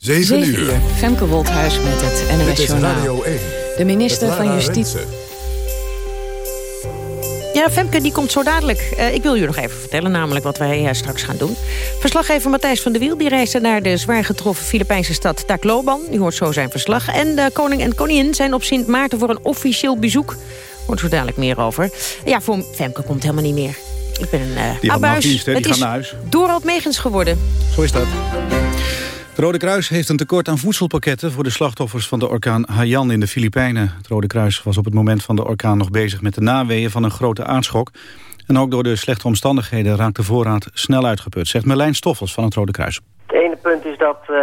7 uur. Femke Wolthuis met het NOS Journaal. Radio 1. De minister van Justitie... Ja, Femke die komt zo dadelijk. Uh, ik wil u nog even vertellen namelijk wat wij uh, straks gaan doen. Verslaggever Matthijs van der Wiel die reisde naar de zwaar getroffen Filipijnse stad Tacloban. U hoort zo zijn verslag. En de koning en koningin zijn op Sint Maarten voor een officieel bezoek. Hoort zo dadelijk meer over. Ja, voor Femke komt helemaal niet meer. Ik ben een uh, die abuis. Dienst, Het die is gaan naar huis. Dorald Megens geworden. Zo is dat. Rode Kruis heeft een tekort aan voedselpakketten... voor de slachtoffers van de orkaan Haiyan in de Filipijnen. Het Rode Kruis was op het moment van de orkaan nog bezig... met de naweeën van een grote aardschok. En ook door de slechte omstandigheden raakt de voorraad snel uitgeput... zegt Merlijn Stoffels van het Rode Kruis. Het ene punt is dat uh,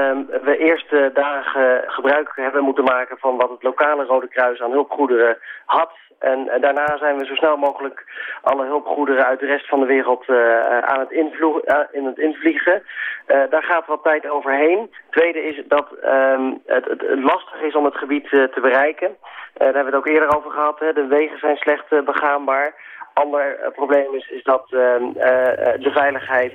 we eerst dagen gebruik hebben moeten maken... van wat het lokale Rode Kruis aan hulpgoederen had... En, en, daarna zijn we zo snel mogelijk alle hulpgoederen uit de rest van de wereld uh, aan het, invlo in het invliegen. Daar gaat wat tijd overheen. Tweede is dat um, het, het, lastig is om het gebied te bereiken. daar hebben we het ook eerder over gehad. Hè. De wegen zijn slecht begaanbaar. Ander probleem is, is dat de veiligheid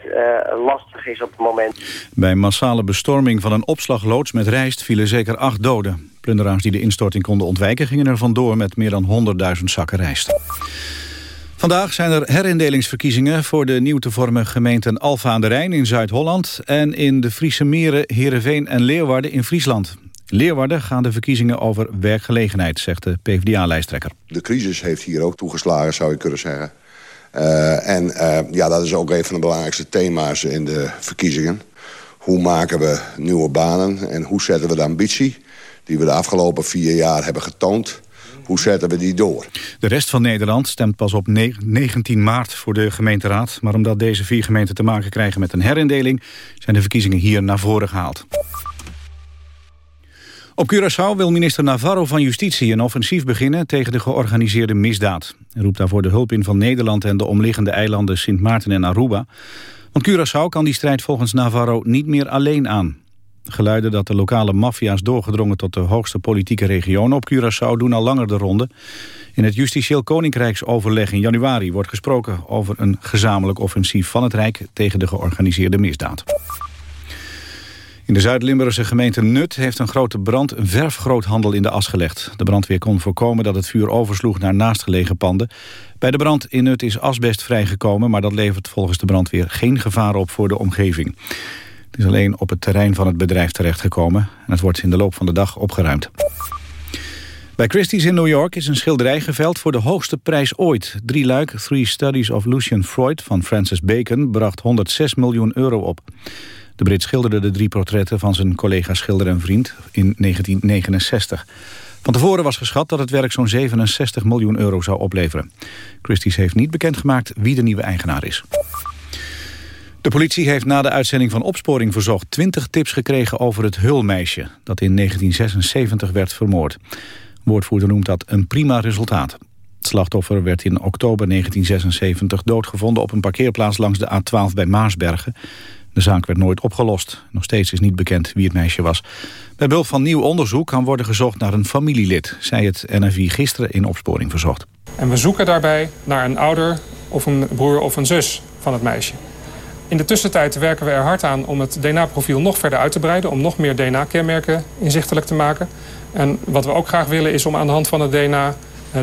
lastig is op het moment. Bij massale bestorming van een opslagloods met rijst vielen zeker acht doden. Plunderaars die de instorting konden ontwijken gingen er vandoor met meer dan 100.000 zakken rijst. Vandaag zijn er herindelingsverkiezingen voor de nieuw te vormen gemeenten Alfa aan de Rijn in Zuid-Holland en in de Friese meren Heerenveen en Leeuwarden in Friesland. In Leeuwarden gaan de verkiezingen over werkgelegenheid, zegt de PvdA-lijsttrekker. De crisis heeft hier ook toegeslagen, zou je kunnen zeggen. Uh, en uh, ja, dat is ook een van de belangrijkste thema's in de verkiezingen. Hoe maken we nieuwe banen en hoe zetten we de ambitie die we de afgelopen vier jaar hebben getoond. Hoe zetten we die door? De rest van Nederland stemt pas op 19 maart voor de gemeenteraad. Maar omdat deze vier gemeenten te maken krijgen met een herindeling... zijn de verkiezingen hier naar voren gehaald. Op Curaçao wil minister Navarro van Justitie een offensief beginnen tegen de georganiseerde misdaad. Hij roept daarvoor de hulp in van Nederland en de omliggende eilanden Sint Maarten en Aruba. Want Curaçao kan die strijd volgens Navarro niet meer alleen aan. Geluiden dat de lokale maffia's doorgedrongen tot de hoogste politieke regionen op Curaçao doen al langer de ronde. In het Justitieel Koninkrijksoverleg in januari wordt gesproken over een gezamenlijk offensief van het Rijk tegen de georganiseerde misdaad. In de Zuid-Limburgse gemeente Nut heeft een grote brand een verfgroothandel in de as gelegd. De brandweer kon voorkomen dat het vuur oversloeg naar naastgelegen panden. Bij de brand in Nut is asbest vrijgekomen, maar dat levert volgens de brandweer geen gevaar op voor de omgeving. Het is alleen op het terrein van het bedrijf terechtgekomen... en het wordt in de loop van de dag opgeruimd. Bij Christie's in New York is een schilderij geveld voor de hoogste prijs ooit. Drie luik, Three Studies of Lucian Freud van Francis Bacon... bracht 106 miljoen euro op. De Brit schilderde de drie portretten van zijn collega schilder en vriend in 1969. Van tevoren was geschat dat het werk zo'n 67 miljoen euro zou opleveren. Christie's heeft niet bekendgemaakt wie de nieuwe eigenaar is. De politie heeft na de uitzending van Opsporing Verzocht 20 tips gekregen over het Hulmeisje, dat in 1976 werd vermoord. Woordvoerder noemt dat een prima resultaat. Het slachtoffer werd in oktober 1976 doodgevonden op een parkeerplaats langs de A12 bij Maasbergen. De zaak werd nooit opgelost. Nog steeds is niet bekend wie het meisje was. Bij behulp van nieuw onderzoek kan worden gezocht naar een familielid, zei het NFI gisteren in Opsporing Verzocht. En we zoeken daarbij naar een ouder of een broer of een zus van het meisje. In de tussentijd werken we er hard aan om het DNA-profiel nog verder uit te breiden... om nog meer DNA-kenmerken inzichtelijk te maken. En wat we ook graag willen is om aan de hand van het DNA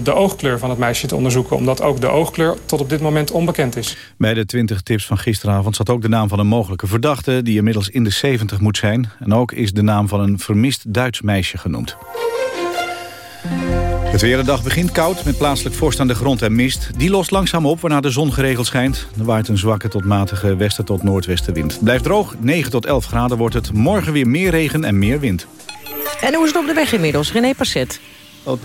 de oogkleur van het meisje te onderzoeken... omdat ook de oogkleur tot op dit moment onbekend is. Bij de 20 tips van gisteravond zat ook de naam van een mogelijke verdachte... die inmiddels in de 70 moet zijn. En ook is de naam van een vermist Duits meisje genoemd. Het weer de dag begint koud met plaatselijk vorst aan de grond en mist. Die lost langzaam op waarna de zon geregeld schijnt. Er waait een zwakke tot matige westen tot noordwestenwind. Blijft droog, 9 tot 11 graden wordt het. Morgen weer meer regen en meer wind. En hoe is het op de weg inmiddels? René Passet.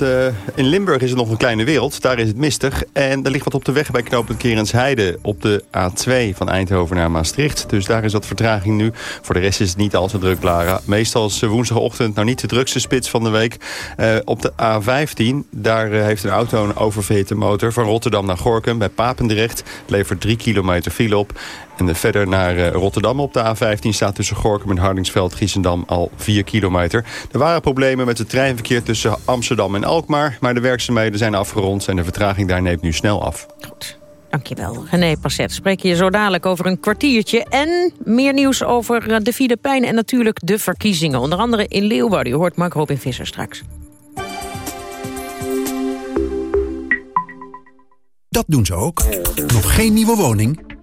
Uh, in Limburg is het nog een kleine wereld. Daar is het mistig. En er ligt wat op de weg bij knooppunt Kerensheide... op de A2 van Eindhoven naar Maastricht. Dus daar is wat vertraging nu. Voor de rest is het niet al te druk, Lara. Meestal is woensdagochtend nou niet de drukste spits van de week. Uh, op de A15, daar uh, heeft een auto een oververhitte motor... van Rotterdam naar Gorkum bij Papendrecht. Levert 3 kilometer file op. En verder naar uh, Rotterdam op de A15 staat tussen Gorkum en Hardingsveld, Giesendam al 4 kilometer. Er waren problemen met het treinverkeer tussen Amsterdam en Alkmaar, maar de werkzaamheden zijn afgerond en de vertraging daar neemt nu snel af. Goed. Dankjewel. René Passet, spreek je zo dadelijk over een kwartiertje. En meer nieuws over eh, de Filipijnen en natuurlijk de verkiezingen. Onder andere in Leeuwarden. Je hoort Mark Robin Visser straks. Dat doen ze ook. Nog geen nieuwe woning?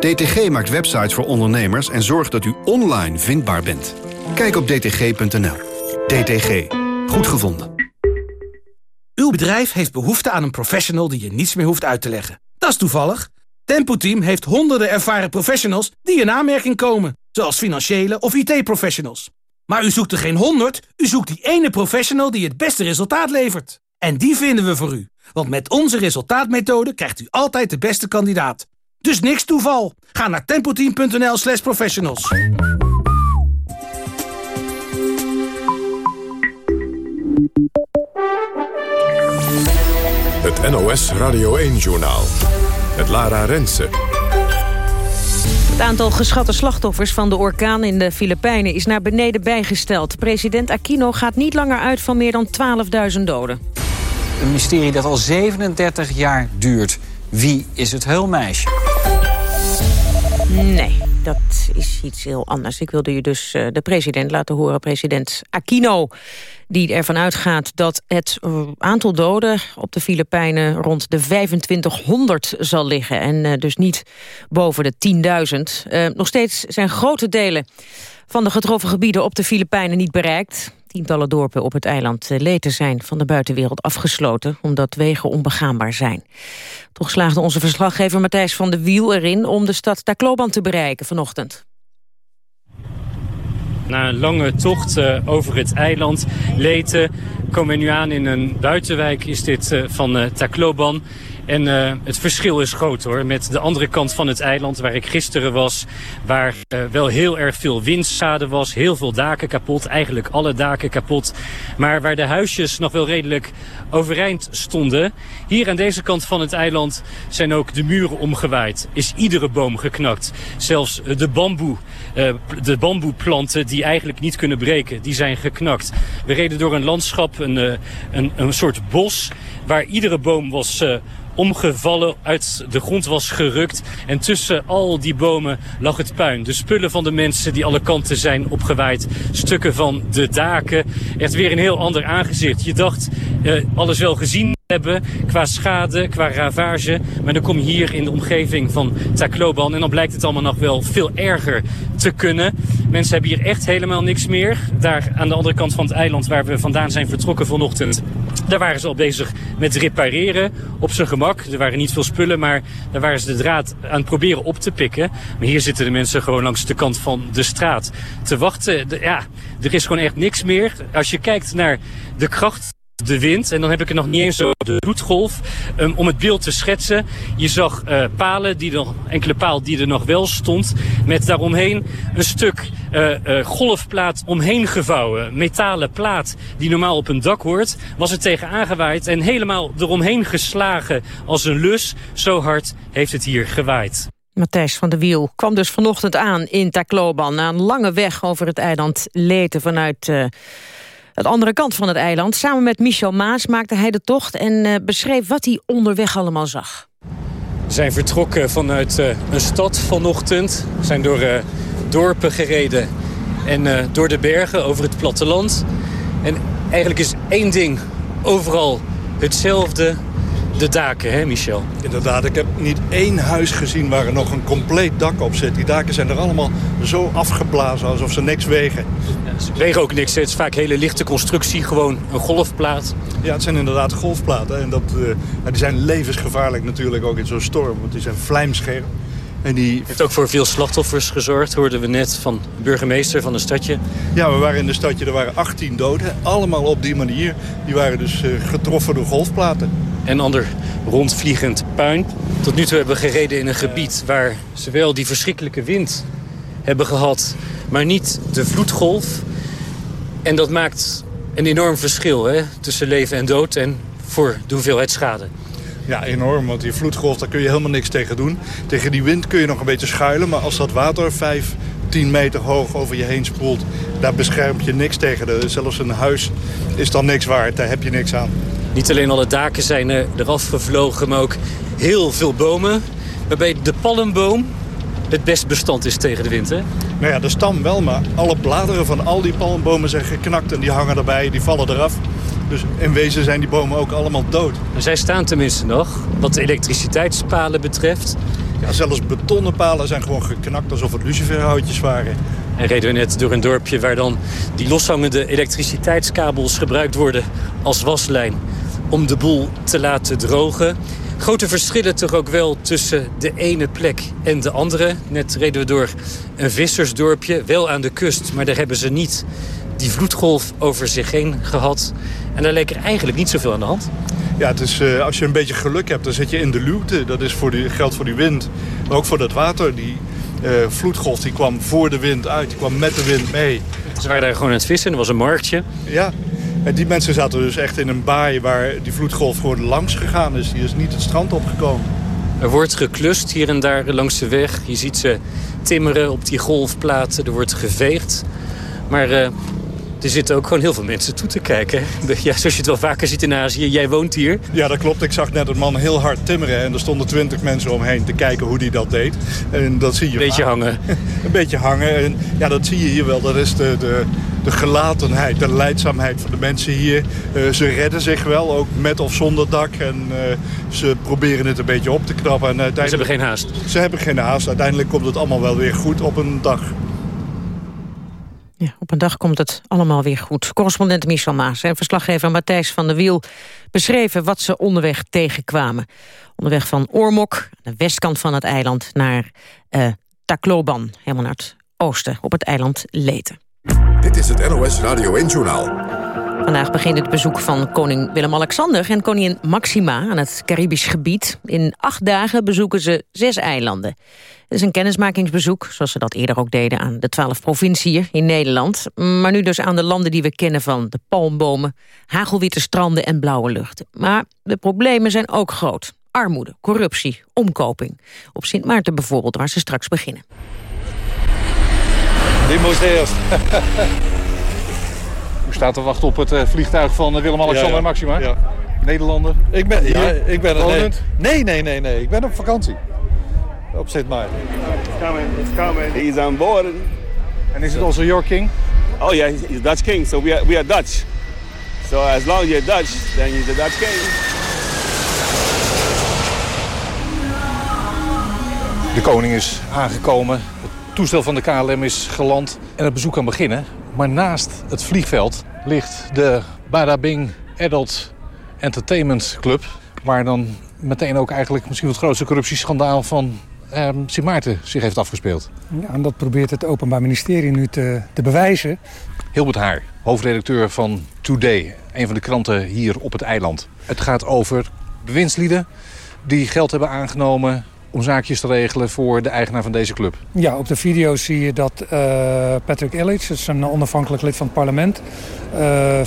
DTG maakt websites voor ondernemers en zorgt dat u online vindbaar bent. Kijk op dtg.nl. DTG. Goed gevonden. Uw bedrijf heeft behoefte aan een professional die je niets meer hoeft uit te leggen. Dat is toevallig. Tempo Team heeft honderden ervaren professionals die in aanmerking komen. Zoals financiële of IT-professionals. Maar u zoekt er geen honderd, u zoekt die ene professional die het beste resultaat levert. En die vinden we voor u. Want met onze resultaatmethode krijgt u altijd de beste kandidaat. Dus niks toeval. Ga naar tempoteam.nl slash professionals. Het NOS Radio 1-journaal. Het Lara Rensen. Het aantal geschatte slachtoffers van de orkaan in de Filipijnen is naar beneden bijgesteld. President Aquino gaat niet langer uit van meer dan 12.000 doden. Een mysterie dat al 37 jaar duurt. Wie is het heulmeisje? Nee, dat is iets heel anders. Ik wilde je dus uh, de president laten horen, president Aquino... die ervan uitgaat dat het uh, aantal doden op de Filipijnen... rond de 2500 zal liggen en uh, dus niet boven de 10.000. nog steeds zijn grote delen van de getroffen gebieden op de Filipijnen niet bereikt. Tientallen dorpen op het eiland Leten zijn van de buitenwereld afgesloten... omdat wegen onbegaanbaar zijn. Toch slaagde onze verslaggever Matthijs van de Wiel erin... om de stad Tacloban te bereiken vanochtend. Na een lange tocht uh, over het eiland Leten komen we nu aan in een buitenwijk is dit, van Tacloban. En uh, het verschil is groot hoor. Met de andere kant van het eiland waar ik gisteren was. Waar uh, wel heel erg veel windschade was. Heel veel daken kapot. Eigenlijk alle daken kapot. Maar waar de huisjes nog wel redelijk overeind stonden. Hier aan deze kant van het eiland zijn ook de muren omgewaaid. Is iedere boom geknakt. Zelfs de bamboe. Uh, de bamboeplanten die eigenlijk niet kunnen breken. Die zijn geknakt. We reden door een landschap. Een, een, een soort bos. Waar iedere boom was omgevallen, uit de grond was gerukt. En tussen al die bomen lag het puin. De spullen van de mensen die alle kanten zijn opgewaaid. Stukken van de daken. Echt weer een heel ander aangezicht. Je dacht uh, alles wel gezien hebben qua schade, qua ravage. Maar dan kom je hier in de omgeving van Tacloban en dan blijkt het allemaal nog wel veel erger te kunnen. Mensen hebben hier echt helemaal niks meer. Daar aan de andere kant van het eiland waar we vandaan zijn vertrokken vanochtend. Daar waren ze al bezig met repareren op zijn gemak. Er waren niet veel spullen, maar daar waren ze de draad aan het proberen op te pikken. Maar hier zitten de mensen gewoon langs de kant van de straat te wachten. Ja, er is gewoon echt niks meer. Als je kijkt naar de kracht de wind. En dan heb ik er nog niet eens zo de vloedgolf. Um, om het beeld te schetsen. Je zag uh, palen, die er, enkele paal die er nog wel stond. Met daaromheen een stuk uh, uh, golfplaat omheen gevouwen. Metalen plaat die normaal op een dak hoort. Was er tegen aangewaaid en helemaal eromheen geslagen als een lus. Zo hard heeft het hier gewaaid. Matthijs van der Wiel kwam dus vanochtend aan in Tacloban... na een lange weg over het eiland Leten vanuit... Het andere kant van het eiland. Samen met Michel Maas maakte hij de tocht en uh, beschreef wat hij onderweg allemaal zag. We zijn vertrokken vanuit uh, een stad vanochtend. We zijn door uh, dorpen gereden en door de bergen over het platteland. En eigenlijk is één ding overal hetzelfde. De daken, hè Michel? Inderdaad, ik heb niet één huis gezien waar er nog een compleet dak op zit. Die daken zijn er allemaal zo afgeblazen alsof ze niks wegen. Ja, ze wegen ook niks, het is vaak hele lichte constructie, gewoon een golfplaat. Ja, het zijn inderdaad golfplaten en dat, uh, die zijn levensgevaarlijk natuurlijk ook in zo'n storm. Want die zijn vlijmscherp. En die heeft ook voor veel slachtoffers gezorgd, hoorden we net van de burgemeester van een stadje. Ja, we waren in de stadje, er waren 18 doden. Allemaal op die manier. Die waren dus uh, getroffen door golfplaten. En ander rondvliegend puin. Tot nu toe hebben we gereden in een gebied waar zowel die verschrikkelijke wind hebben gehad... maar niet de vloedgolf. En dat maakt een enorm verschil hè, tussen leven en dood en voor de hoeveelheid schade. Ja, enorm, want die vloedgolf, daar kun je helemaal niks tegen doen. Tegen die wind kun je nog een beetje schuilen, maar als dat water 5, 10 meter hoog over je heen spoelt... daar bescherm je niks tegen. Zelfs een huis is dan niks waard, daar heb je niks aan. Niet alleen alle daken zijn eraf gevlogen, maar ook heel veel bomen. Waarbij de palmboom het best bestand is tegen de wind, hè? Nou ja, de stam wel, maar alle bladeren van al die palmbomen zijn geknakt... en die hangen erbij, die vallen eraf. Dus in wezen zijn die bomen ook allemaal dood. Maar zij staan tenminste nog, wat de elektriciteitspalen betreft. Ja, zelfs betonnen palen zijn gewoon geknakt alsof het luciferhoutjes waren. En reden we net door een dorpje waar dan die loshangende elektriciteitskabels gebruikt worden als waslijn om de boel te laten drogen. Grote verschillen toch ook wel tussen de ene plek en de andere. Net reden we door een vissersdorpje, wel aan de kust, maar daar hebben ze niet die vloedgolf over zich heen gehad. En daar leek er eigenlijk niet zoveel aan de hand. Ja, het is, uh, als je een beetje geluk hebt, dan zit je in de luwte. Dat is voor die, geldt voor die wind, maar ook voor dat water. Die uh, vloedgolf die kwam voor de wind uit, die kwam met de wind mee. Ze waren daar gewoon aan het vissen, er was een marktje. Ja, en die mensen zaten dus echt in een baai waar die vloedgolf gewoon langs gegaan is. Die is niet het strand opgekomen. Er wordt geklust hier en daar langs de weg. Je ziet ze timmeren op die golfplaten. Er wordt geveegd. Maar uh, er zitten ook gewoon heel veel mensen toe te kijken. Ja, zoals je het wel vaker ziet in Azië. Jij woont hier. Ja, dat klopt. Ik zag net een man heel hard timmeren. En er stonden twintig mensen omheen te kijken hoe hij dat deed. En dat zie je Een beetje hangen. een beetje hangen. En ja, dat zie je hier wel. Dat is de, de, de gelatenheid, de leidzaamheid van de mensen hier. Uh, ze redden zich wel, ook met of zonder dak. En uh, ze proberen het een beetje op te knappen. En uiteindelijk... Ze hebben geen haast? Ze hebben geen haast. Uiteindelijk komt het allemaal wel weer goed op een dag. Ja, op een dag komt het allemaal weer goed. Correspondent Michel Maas en verslaggever Matthijs van der Wiel... beschreven wat ze onderweg tegenkwamen. Onderweg van Ormok, de westkant van het eiland... naar Tacloban, helemaal naar het oosten, op het eiland Leten. Dit is het NOS Radio 1-journaal. Vandaag begint het bezoek van koning Willem-Alexander en koningin Maxima aan het Caribisch gebied. In acht dagen bezoeken ze zes eilanden. Het is een kennismakingsbezoek, zoals ze dat eerder ook deden aan de twaalf provinciën in Nederland. Maar nu dus aan de landen die we kennen van de palmbomen, hagelwitte stranden en blauwe lucht. Maar de problemen zijn ook groot. Armoede, corruptie, omkoping. Op Sint Maarten bijvoorbeeld, waar ze straks beginnen. U staat te wachten op het uh, vliegtuig van uh, Willem-Alexander ja, ja. en Maxima. Ja. Nederlander. Ik ben, ja, ik ben Wonend? nee, nee, nee, nee, nee. Ik ben op vakantie. Op Sint Maarten. It's coming, it's coming. He's on board. En is het also your king? Oh yeah, he's, he's Dutch king. So we are, we are Dutch. So as long as you're Dutch, then he's the Dutch king. De koning is aangekomen. Het toestel van de KLM is geland en het bezoek kan beginnen. Maar naast het vliegveld ligt de Badabing Adult Entertainment Club. Waar dan meteen ook eigenlijk misschien wel het grootste corruptieschandaal van eh, Sint Maarten zich heeft afgespeeld. Ja, en dat probeert het Openbaar Ministerie nu te, te bewijzen. Hilbert Haar, hoofdredacteur van Today, een van de kranten hier op het eiland. Het gaat over bewindslieden die geld hebben aangenomen om zaakjes te regelen voor de eigenaar van deze club. Ja, op de video zie je dat uh, Patrick Illich, dat is een onafhankelijk lid van het parlement... Uh,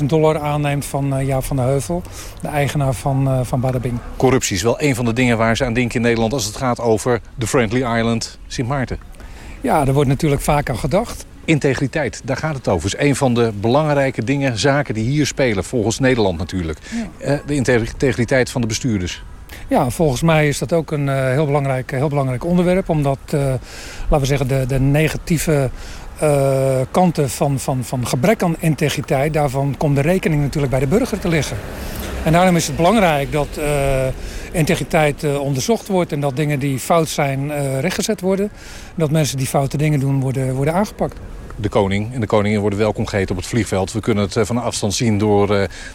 15.000 dollar aanneemt van uh, Jaap van der Heuvel, de eigenaar van, uh, van Badabing. Corruptie is wel een van de dingen waar ze aan denken in Nederland... als het gaat over de Friendly Island Sint Maarten. Ja, er wordt natuurlijk vaak aan gedacht. Integriteit, daar gaat het over. is een van de belangrijke dingen, zaken die hier spelen, volgens Nederland natuurlijk. Ja. de integriteit van de bestuurders. Ja, volgens mij is dat ook een uh, heel, belangrijk, heel belangrijk onderwerp. Omdat, uh, laten we zeggen, de, de negatieve kanten van, van, van gebrek aan integriteit... daarvan komt de rekening natuurlijk bij de burger te liggen. En daarom is het belangrijk dat integriteit onderzocht wordt... en dat dingen die fout zijn rechtgezet worden. Dat mensen die foute dingen doen worden, worden aangepakt de koning en de koningin worden welkom geheten op het vliegveld. We kunnen het van afstand zien door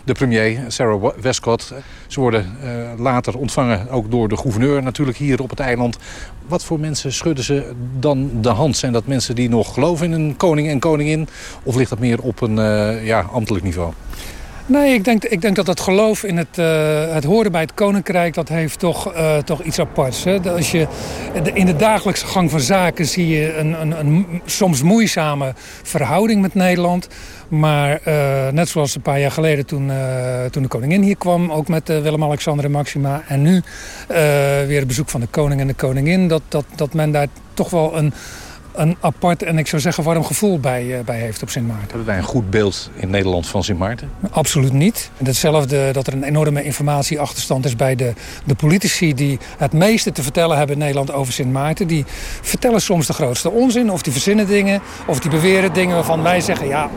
de premier, Sarah Westcott. Ze worden later ontvangen ook door de gouverneur natuurlijk hier op het eiland. Wat voor mensen schudden ze dan de hand? Zijn dat mensen die nog geloven in een koning en koningin? Of ligt dat meer op een ja, ambtelijk niveau? Nee, ik denk, ik denk dat het geloof in het, uh, het horen bij het koninkrijk... dat heeft toch, uh, toch iets aparts. Hè? Als je, in de dagelijkse gang van zaken zie je een, een, een soms moeizame verhouding met Nederland. Maar uh, net zoals een paar jaar geleden toen, toen de koningin hier kwam... ook met Willem-Alexander en Maxima... en nu weer het bezoek van de koning en de koningin... dat, dat, dat men daar toch wel een een apart en ik zou zeggen warm gevoel bij, uh, bij heeft op Sint Maarten. Hebben wij een goed beeld in Nederland van Sint Maarten? Absoluut niet. Hetzelfde dat er een enorme informatieachterstand is bij de, de politici... die het meeste te vertellen hebben in Nederland over Sint Maarten. Die vertellen soms de grootste onzin of die verzinnen dingen... of die beweren dingen waarvan wij zeggen... ja,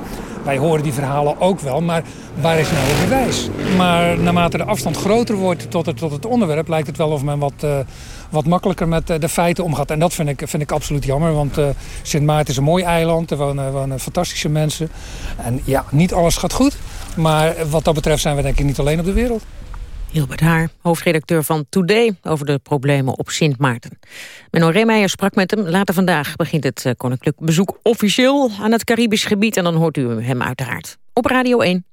wij horen die verhalen ook wel, maar waar is nou het bewijs? Maar naarmate de afstand groter wordt tot het, tot het onderwerp... lijkt het wel of men wat... Uh, wat makkelijker met eh, de feiten omgaat. En dat vind ik, vind ik absoluut jammer, want uh, Sint Maarten is een mooi eiland. Er wonen, fantastische mensen. En ja, niet alles gaat goed. Maar wat dat betreft zijn we denk ik niet alleen op de wereld. Hilbert Haar, hoofdredacteur van Today... over de problemen op Sint Maarten. Menno Reemeijer sprak met hem. Later vandaag begint het eh, koninklijk bezoek officieel... aan het Caribisch gebied en dan hoort u hem uiteraard. Op Radio 1.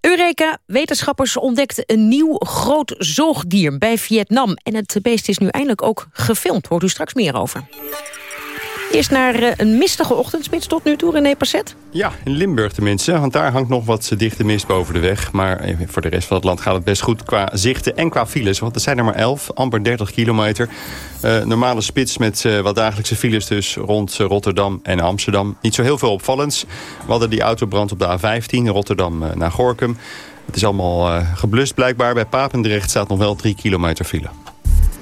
Eureka, wetenschappers ontdekten een nieuw groot zoogdier bij Vietnam. En het beest is nu eindelijk ook gefilmd. Hoort u straks meer over. Eerst naar eh, een mistige ochtendspits tot nu toe, René Passet. Ja, in Limburg tenminste, want daar hangt nog wat dichte mist boven de weg. Maar eh, voor de rest van het land gaat het best goed qua zichten en qua files. Want er zijn er maar 11, amper 30 kilometer. Uh, normale spits met uh, wat dagelijkse files dus rond Rotterdam en Amsterdam. Niet zo heel veel opvallends. We hadden die autobrand op de A15, Rotterdam naar Gorkum. Het is allemaal geblust blijkbaar. Bij Papendrecht staat nog wel 3 kilometer file.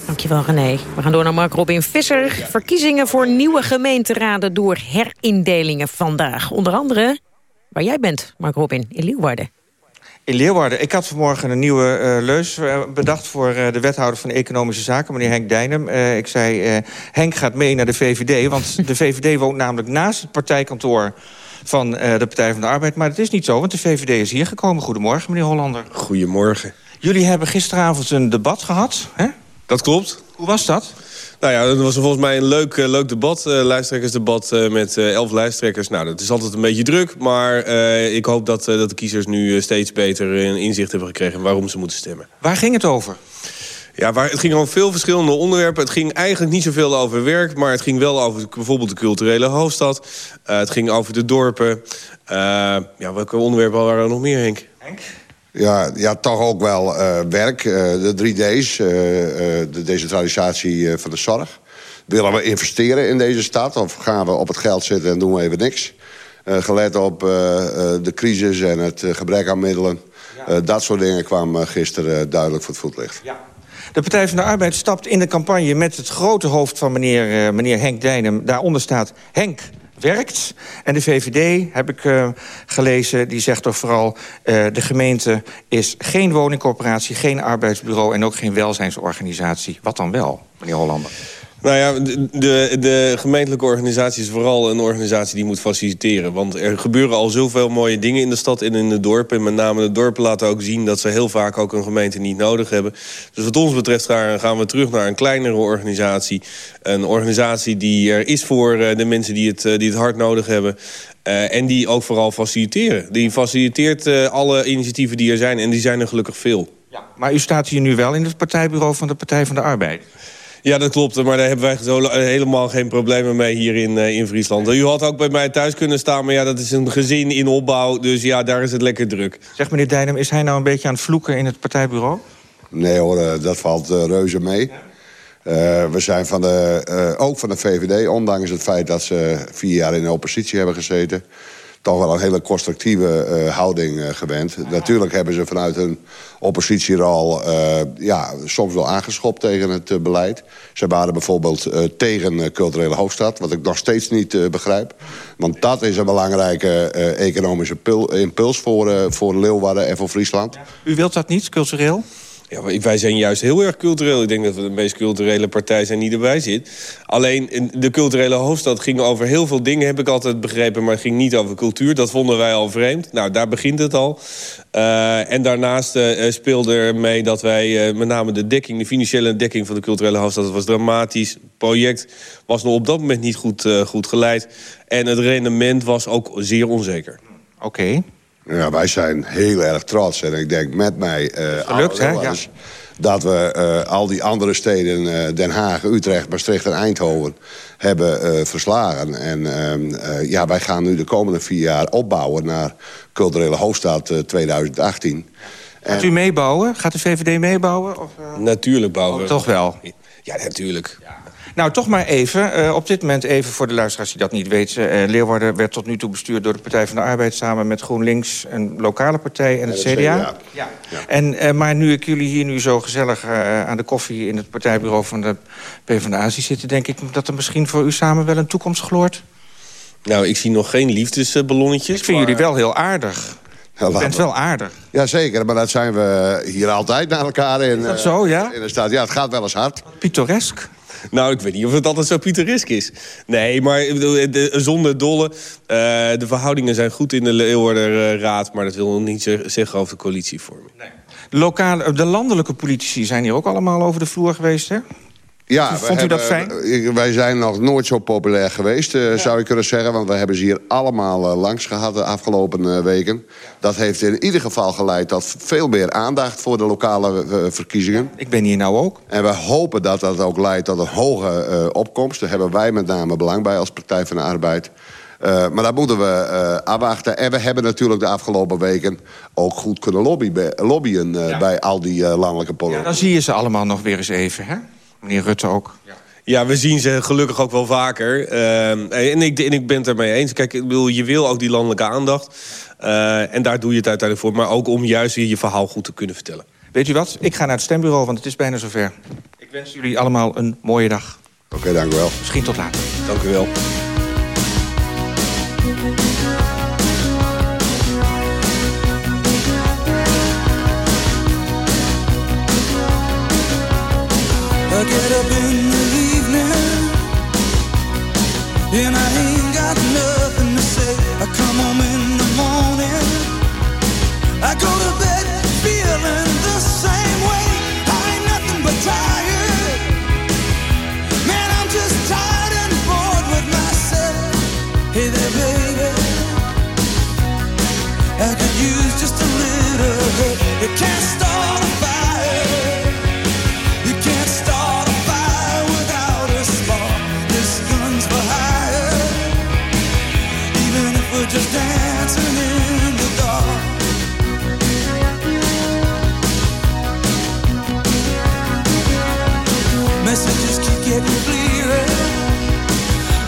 Dankjewel René. We gaan door naar Mark Robin Visser. Verkiezingen voor nieuwe gemeenteraden door herindelingen vandaag. Onder andere waar jij bent, Mark Robin, in Leeuwarden. In Leeuwarden. Ik had vanmorgen een nieuwe uh, leus uh, bedacht... voor uh, de wethouder van Economische Zaken, meneer Henk Dijnem. ik zei, Henk gaat mee naar de VVD... want de VVD woont namelijk naast het partijkantoor van de Partij van de Arbeid. Maar dat is niet zo, want de VVD is hier gekomen. Goedemorgen, meneer Hollander. Goedemorgen. Jullie hebben gisteravond een debat gehad, hè? Dat klopt. Hoe was dat? Nou ja, dat was volgens mij een leuk, uh, leuk debat. Uh, lijsttrekkersdebat uh, met elf lijsttrekkers. Nou, dat is altijd een beetje druk. Maar ik hoop dat, dat de kiezers nu steeds beter een inzicht hebben gekregen... waarom ze moeten stemmen. Waar ging het over? Ja, waar, het ging over veel verschillende onderwerpen. Het ging eigenlijk niet zoveel over werk... maar het ging wel over bijvoorbeeld de culturele hoofdstad. het ging over de dorpen. ja, welke onderwerpen waren er nog meer, Henk? Henk? Ja, ja, toch ook wel uh, werk. Uh, de 3D's, uh, de decentralisatie van de zorg. Willen we investeren in deze stad of gaan we op het geld zitten en doen we even niks? gelet op de crisis en het gebrek aan middelen. Ja. dat soort dingen kwamen gisteren duidelijk voor het voetlicht. Ja. De Partij van de Arbeid stapt in de campagne met het grote hoofd van meneer, meneer Henk Dijnem. Daaronder staat Henk, werkt. En de VVD, heb ik uh, gelezen, die zegt toch vooral... Uh, de gemeente is geen woningcorporatie, geen arbeidsbureau... en ook geen welzijnsorganisatie. Wat dan wel, meneer Hollander? Nou ja, de, de gemeentelijke organisatie is vooral een organisatie die moet faciliteren. Want er gebeuren al zoveel mooie dingen in de stad en in de dorpen. En met name de dorpen laten ook zien dat ze heel vaak ook een gemeente niet nodig hebben. Dus wat ons betreft gaan we terug naar een kleinere organisatie. Een organisatie die er is voor eh, de mensen die het, eh, die het hard nodig hebben. Uh, en die ook vooral faciliteren. Die faciliteert alle initiatieven die er zijn. En die zijn er gelukkig veel. Ja, maar u staat hier nu wel in het partijbureau van de Partij van de Arbeid. Ja, dat klopt. Maar daar hebben wij zo helemaal geen problemen mee hier in, uh, in Friesland. U had ook bij mij thuis kunnen staan, maar ja, dat is een gezin in opbouw. Dus ja, daar is het lekker druk. Zeg meneer Dijnem, is hij nou een beetje aan het vloeken in het partijbureau? Nee hoor, uh, dat valt uh, reuze mee. we zijn van de, ook van de VVD, ondanks het feit dat ze vier jaar in de oppositie hebben gezeten toch wel een hele constructieve uh, houding uh, gewend. Natuurlijk hebben ze vanuit hun oppositierol uh, ja, soms wel aangeschopt tegen het beleid. Ze waren bijvoorbeeld tegen culturele hoofdstad, wat ik nog steeds niet begrijp. Want dat is een belangrijke economische impuls voor, voor Leeuwarden en voor Friesland. U wilt dat niet, cultureel? Ja, wij zijn juist heel erg cultureel. Ik denk dat we de meest culturele partij zijn die erbij zit. Alleen de culturele hoofdstad ging over heel veel dingen, heb ik altijd begrepen... maar het ging niet over cultuur. Dat vonden wij al vreemd. Nou, daar begint het al. Uh, en daarnaast uh, speelde er mee dat wij met name de dekking... de financiële dekking van de culturele hoofdstad... was dramatisch. Het project was nog op dat moment niet goed, goed geleid. En het rendement was ook zeer onzeker. Oké. Ja, wij zijn heel erg trots. En ik denk met mij... Uh, Gelukt, hè? Ja. Dat we uh, al die andere steden, uh, Den Haag, Utrecht, Maastricht en Eindhoven... hebben verslagen. En ehm, ja, wij gaan nu de komende vier jaar opbouwen naar culturele hoofdstad 2018. Gaat u meebouwen? Gaat de VVD meebouwen? Of, Natuurlijk bouwen. Oh, toch wel? Ja, natuurlijk. Nou, toch maar even. Uh, op dit moment even voor de luisteraars die dat niet weten. Uh, Leeuwarden werd tot nu toe bestuurd door de Partij van de Arbeid... samen met GroenLinks, een lokale partij en het CDA. Ja. ja. En, uh, maar nu ik jullie hier nu zo gezellig aan de koffie... in het partijbureau van de PvdA zie zitten... denk ik dat er misschien voor u samen wel een toekomst gloort? Nou, ik zie nog geen liefdesballonnetjes. Ik vind jullie wel heel aardig. Ja, Je bent wel aardig. Jazeker, maar dat zijn we hier altijd naar elkaar in. Is dat zo, ja? In de stad. Ja, het gaat wel eens hard. Pittoresk. Nou, ik weet niet of het altijd zo pittoresk is. Nee, maar de, zonder dolle. Uh, de verhoudingen zijn goed in de Leeuwardenraad... maar dat wil nog niet zeggen over de coalitievorming. Nee. Lokale, de landelijke politici zijn hier ook allemaal over de vloer geweest, hè? Ja, Vond u dat fijn? Wij zijn nog nooit zo populair geweest, uh, zou je kunnen zeggen. Want we hebben ze hier allemaal uh, langs gehad de afgelopen uh, weken. Dat heeft in ieder geval geleid tot veel meer aandacht voor de lokale verkiezingen. Ik ben hier nou ook. En we hopen dat dat ook leidt tot een hoge opkomst. Daar hebben wij met name belang bij als Partij van de Arbeid. Uh, maar dat moeten we uh, afwachten. En we hebben natuurlijk de afgelopen weken ook goed kunnen lobbyen, lobbyen uh, ja. bij al die landelijke politici. Ja, dan zie je ze allemaal nog weer eens even, hè? Meneer Rutte ook. Ja. Ja, we zien ze gelukkig ook wel vaker. Uh, en, ik, en ik ben het ermee eens. Kijk, ik bedoel, je wil ook die landelijke aandacht. Uh, en daar doe je het uiteindelijk voor. Maar ook om juist je verhaal goed te kunnen vertellen. Weet u wat? Ik ga naar het stembureau, want het is bijna zover. Ik wens jullie allemaal een mooie dag. Oké, okay, dank u wel. Misschien tot later. Dank u wel. Get up in the evening and I ain't got nothing to say. I come home in the morning, I go to bed feeling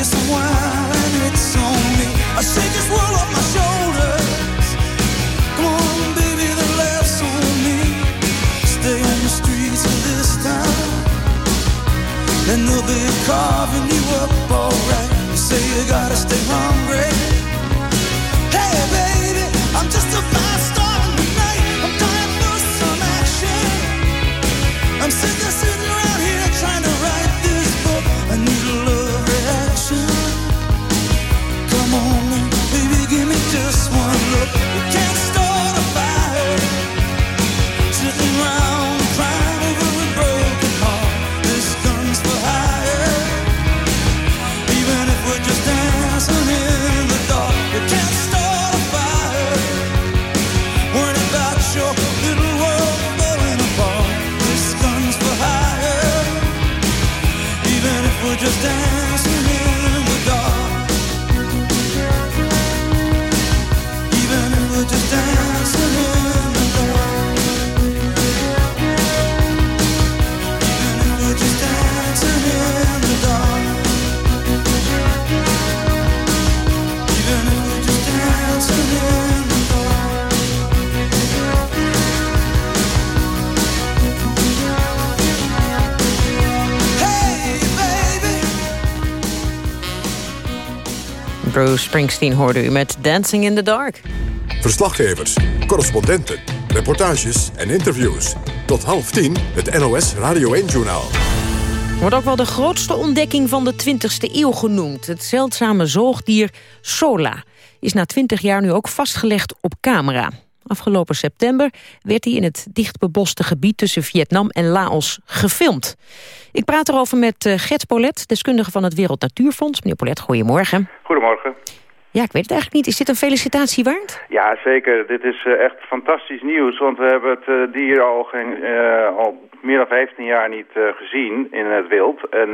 it's on me. I shake this world off my shoulders. Come on, baby, the laughs on me. Stay on the streets of this town, and they'll be carving you up alright. You say you gotta stay hungry. Hey, baby, I'm just a fast Bruce Springsteen hoorde u met Dancing in the Dark. Verslaggevers, correspondenten, reportages en interviews. Tot half tien het NOS Radio 1-journaal. Wordt ook wel de grootste ontdekking van de 20e eeuw genoemd. Het zeldzame zoogdier Sola is na 20 jaar nu ook vastgelegd op camera. Afgelopen september werd hij in het dichtbeboste gebied tussen Vietnam en Laos gefilmd. Ik praat erover met eh, Gert Polet, deskundige van het Wereld Natuurfonds. Meneer Polet, goedemorgen. Goedemorgen. Ja, ik weet het eigenlijk niet. Is dit een felicitatie waard? Ja, zeker. Dit is eh, echt fantastisch nieuws, want we hebben het eh, dier al, geen, eh, al meer dan 15 jaar niet gezien in het wild. En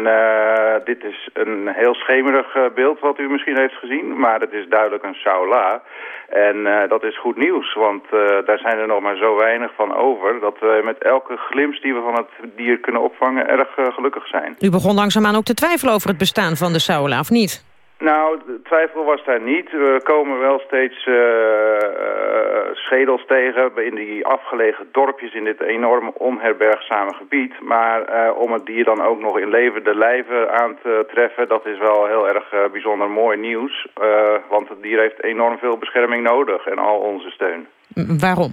dit is een heel schemerig beeld wat u misschien heeft gezien, maar het is duidelijk een saula. En dat is goed nieuws, want daar zijn er nog maar zo weinig van over... dat we met elke glimp die we van het dier kunnen opvangen erg gelukkig zijn. U begon langzaamaan ook te twijfelen over het bestaan van de saula, of niet? Nou, twijfel was daar niet. We komen wel steeds eh, eh, schedels tegen in die afgelegen dorpjes in dit enorm onherbergzame gebied. Maar eh, om het dier dan ook nog in levende lijven aan te treffen, dat is wel heel erg bijzonder mooi nieuws. Want het dier heeft enorm veel bescherming nodig en al onze steun. Waarom?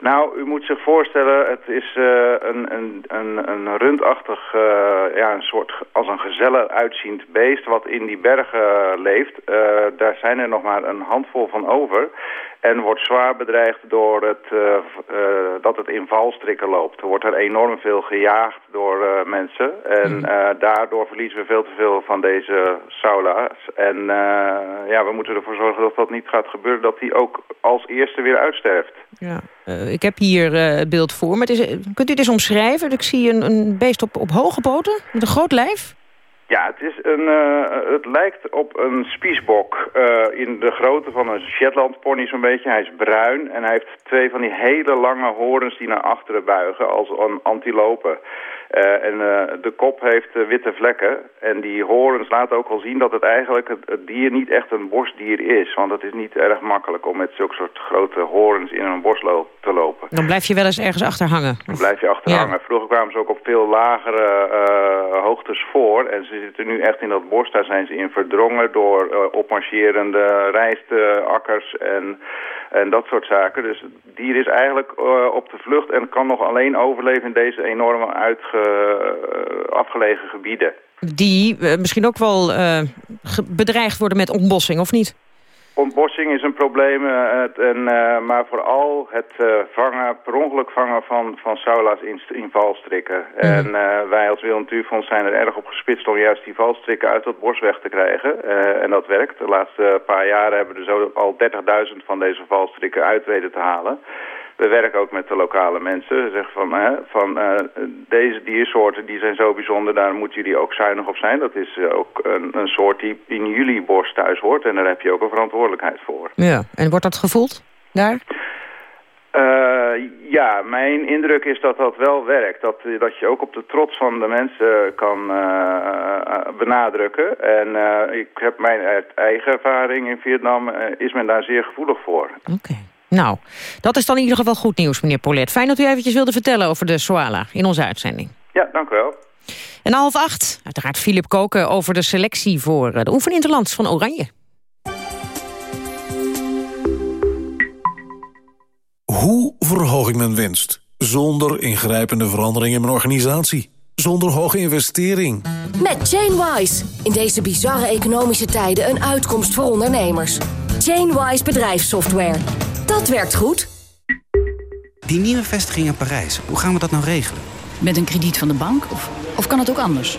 Nou, u moet zich voorstellen, het is eh, een, een, een, een rundachtig, eh, ja, een soort als een gezelle uitziend beest wat in die bergen leeft. Eh, daar zijn er nog maar een handvol van over. En wordt zwaar bedreigd door het, eh, eh, dat het in valstrikken loopt. Er wordt er enorm veel gejaagd door eh, mensen. En eh, daardoor verliezen we veel te veel van deze saula's. En ja, we moeten ervoor zorgen dat dat niet gaat gebeuren. Dat die ook als eerste weer uitsterft. Ja. Ik heb hier het beeld voor me. Het is, eh, kunt u het eens omschrijven? Ik zie een, een beest op, op hoge poten met een groot lijf. Ja, het, is een, eh, het lijkt op een spiesbok eh, in de grootte van een Shetland pony zo'n beetje. Hij is bruin en hij heeft twee van die hele lange horens die naar achteren buigen als een antilope. Eh, en eh, de kop heeft eh, witte vlekken en die horens laten ook al zien dat het eigenlijk het, het dier niet echt een bosdier is. Want het is niet erg makkelijk om met zulke soort grote horens in een lo- te lopen. Dan blijf je wel eens ergens achter hangen. Dan blijf je achter hangen. Vroeger kwamen ze ook op veel lagere hoogtes voor. En ze zitten nu echt in dat bos. Daar zijn ze in verdrongen door eh, opmarcherende rijstakkers en, en dat soort zaken. Dus het dier is eigenlijk op de vlucht en kan nog alleen overleven in deze enorme uitge, eh, afgelegen gebieden. Die eh, misschien ook wel eh, bedreigd worden met ontbossing, of niet? Ontbossing is een probleem, eh, het, en, eh, maar vooral het eh, vangen, per ongeluk vangen van, van saula's in, in valstrikken. En eh, wij als Wil Natuurfonds zijn er erg op gespitst om juist die valstrikken uit dat bos weg te krijgen. Eh, en dat werkt. De laatste paar jaren hebben we er zo al 30.000 van deze valstrikken uit weten te halen. We werken ook met de lokale mensen. Ze zeggen van, hè, van eh, deze diersoorten die zijn zo bijzonder, daar moeten jullie ook zuinig op zijn. Dat is eh, ook een, een soort die in jullie bos thuis hoort en daar heb je ook een verantwoordelijkheid voor. Ja. En wordt dat gevoeld daar? Eh, ja, mijn indruk is dat dat wel werkt. Dat, dat je ook op de trots van de mensen kan benadrukken. En ik heb mijn eigen ervaring in Vietnam, is men daar zeer gevoelig voor. Nou, dat is dan in ieder geval goed nieuws, meneer Polet. Fijn dat u eventjes wilde vertellen over de Soala in onze uitzending. Ja, dank u wel. En half acht, uiteraard Filip Koken over de selectie voor eh, de oefeninterlands van Oranje. Hoe verhoog ik mijn winst? Zonder ingrijpende verandering in mijn organisatie. Zonder hoge investering. Met Chainwise. In deze bizarre economische tijden een uitkomst voor ondernemers. Chainwise bedrijfssoftware. Dat werkt goed. Die nieuwe vestiging in Parijs, hoe gaan we dat nou regelen? Met een krediet van de bank? Of, of kan het ook anders?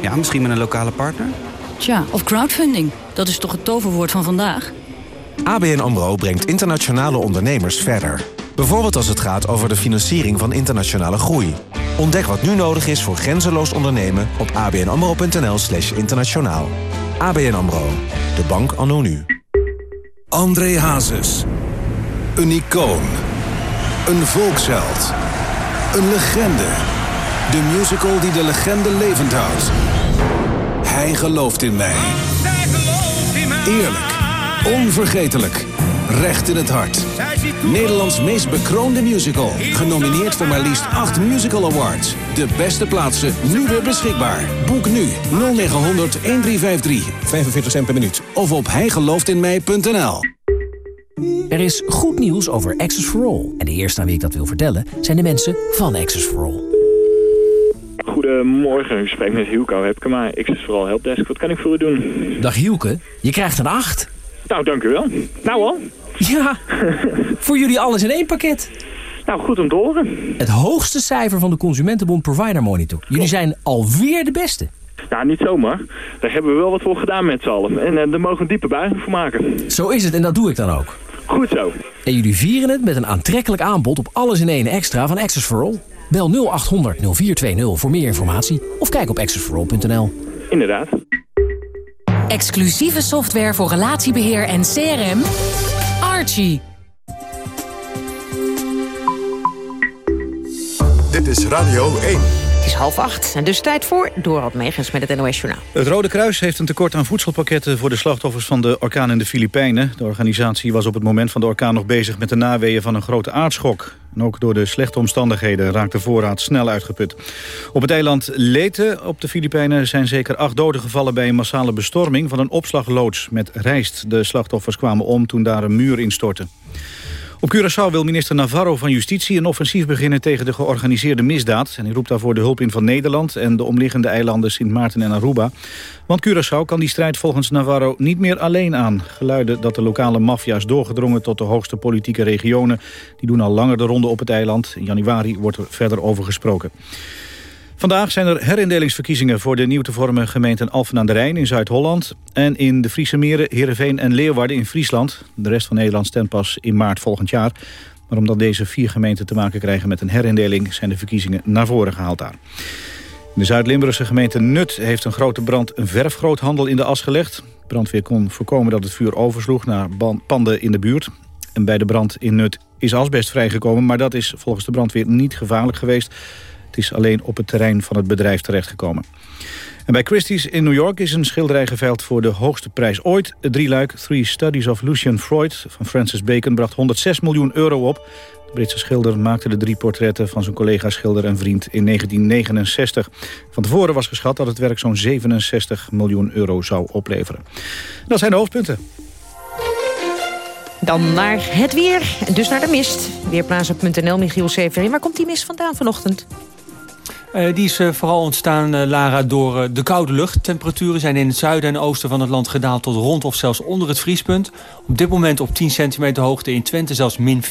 Ja, misschien met een lokale partner? Tja, of crowdfunding. Dat is toch het toverwoord van vandaag? ABN AMRO brengt internationale ondernemers verder. Bijvoorbeeld als het gaat over de financiering van internationale groei. Ontdek wat nu nodig is voor grenzeloos ondernemen op abnamro.nl slash internationaal. ABN AMRO, de bank anno nu. André Hazes. Een icoon. Een volksheld. Een legende. De musical die de legende levend houdt. Hij gelooft in mij. Eerlijk. Onvergetelijk. Recht in het hart. Nederlands meest bekroonde musical. Genomineerd voor maar liefst 8 musical awards. De beste plaatsen nu weer beschikbaar. Boek nu 0900 1353. 45 cent per minuut. Of op hijgelooftinmij.nl. Er is goed nieuws over Access for All. En de eerste aan wie ik dat wil vertellen zijn de mensen van Access for All. Goedemorgen, u spreekt met Hielko Hepkema, Access for All Helpdesk. Wat kan ik voor u doen? Dag Hielke, je krijgt een 8. Nou, dank u wel. Nou al? Ja, voor jullie alles in één pakket. Nou, goed om te horen. Het hoogste cijfer van de Consumentenbond Provider Monitor. Jullie zijn alweer de beste. Nou, niet zomaar. Daar hebben we wel wat voor gedaan met z'n allen. En uh, daar mogen we een diepe buiging voor maken. Zo is het en dat doe ik dan ook. Goed zo. En jullie vieren het met een aantrekkelijk aanbod op alles in één extra van Access for All. Bel 0800 0420 voor meer informatie of kijk op accessforall.nl. Inderdaad. Exclusieve software voor relatiebeheer en CRM. Archie. Dit is Radio 1. Is half acht en dus tijd voor Dorot Megens met het NOS Journaal. Het Rode Kruis heeft een tekort aan voedselpakketten... voor de slachtoffers van de orkaan in de Filipijnen. De organisatie was op het moment van de orkaan nog bezig... met de naweeën van een grote aardschok. En ook door de slechte omstandigheden raakt de voorraad snel uitgeput. Op het eiland Leyte op de Filipijnen zijn zeker acht doden gevallen... bij een massale bestorming van een opslagloods met rijst. De slachtoffers kwamen om toen daar een muur instortte. Op Curaçao wil minister Navarro van Justitie een offensief beginnen tegen de georganiseerde misdaad. En hij roept daarvoor de hulp in van Nederland en de omliggende eilanden Sint Maarten en Aruba. Want Curaçao kan die strijd volgens Navarro niet meer alleen aan. Geluiden dat de lokale maffia is doorgedrongen tot de hoogste politieke regionen. Die doen al langer de ronde op het eiland. In januari wordt er verder over gesproken. Vandaag zijn er herindelingsverkiezingen voor de nieuw te vormen gemeenten Alphen aan de Rijn in Zuid-Holland en in de Friese meren, Heerenveen en Leeuwarden in Friesland. De rest van Nederland stemt pas in maart volgend jaar. Maar omdat deze vier gemeenten te maken krijgen met een herindeling zijn de verkiezingen naar voren gehaald daar. In de Zuid-Limburgse gemeente Nut heeft een grote brand een verfgroothandel in de as gelegd. Brandweer kon voorkomen dat het vuur oversloeg naar panden in de buurt. En bij de brand in Nut is asbest vrijgekomen, maar dat is volgens de brandweer niet gevaarlijk geweest. Het is alleen op het terrein van het bedrijf terechtgekomen. En bij Christie's in New York is een schilderij geveild voor de hoogste prijs ooit. Het drieluik Three Studies of Lucian Freud van Francis Bacon bracht 106 miljoen euro op. De Britse schilder maakte de drie portretten van zijn collega-schilder en vriend in 1969. Van tevoren was geschat dat het werk zo'n 67 miljoen euro zou opleveren. Dat zijn de hoofdpunten. Dan naar het weer, dus naar de mist. Weerplaatsen.nl, Michiel Severin. Waar komt die mist vandaan vanochtend? Uh, die is uh, vooral ontstaan, uh, Lara, door de koude lucht. Temperaturen zijn in het zuiden en oosten van het land gedaald tot rond of zelfs onder het vriespunt. Op dit moment op 10 centimeter hoogte in Twente zelfs min 4,5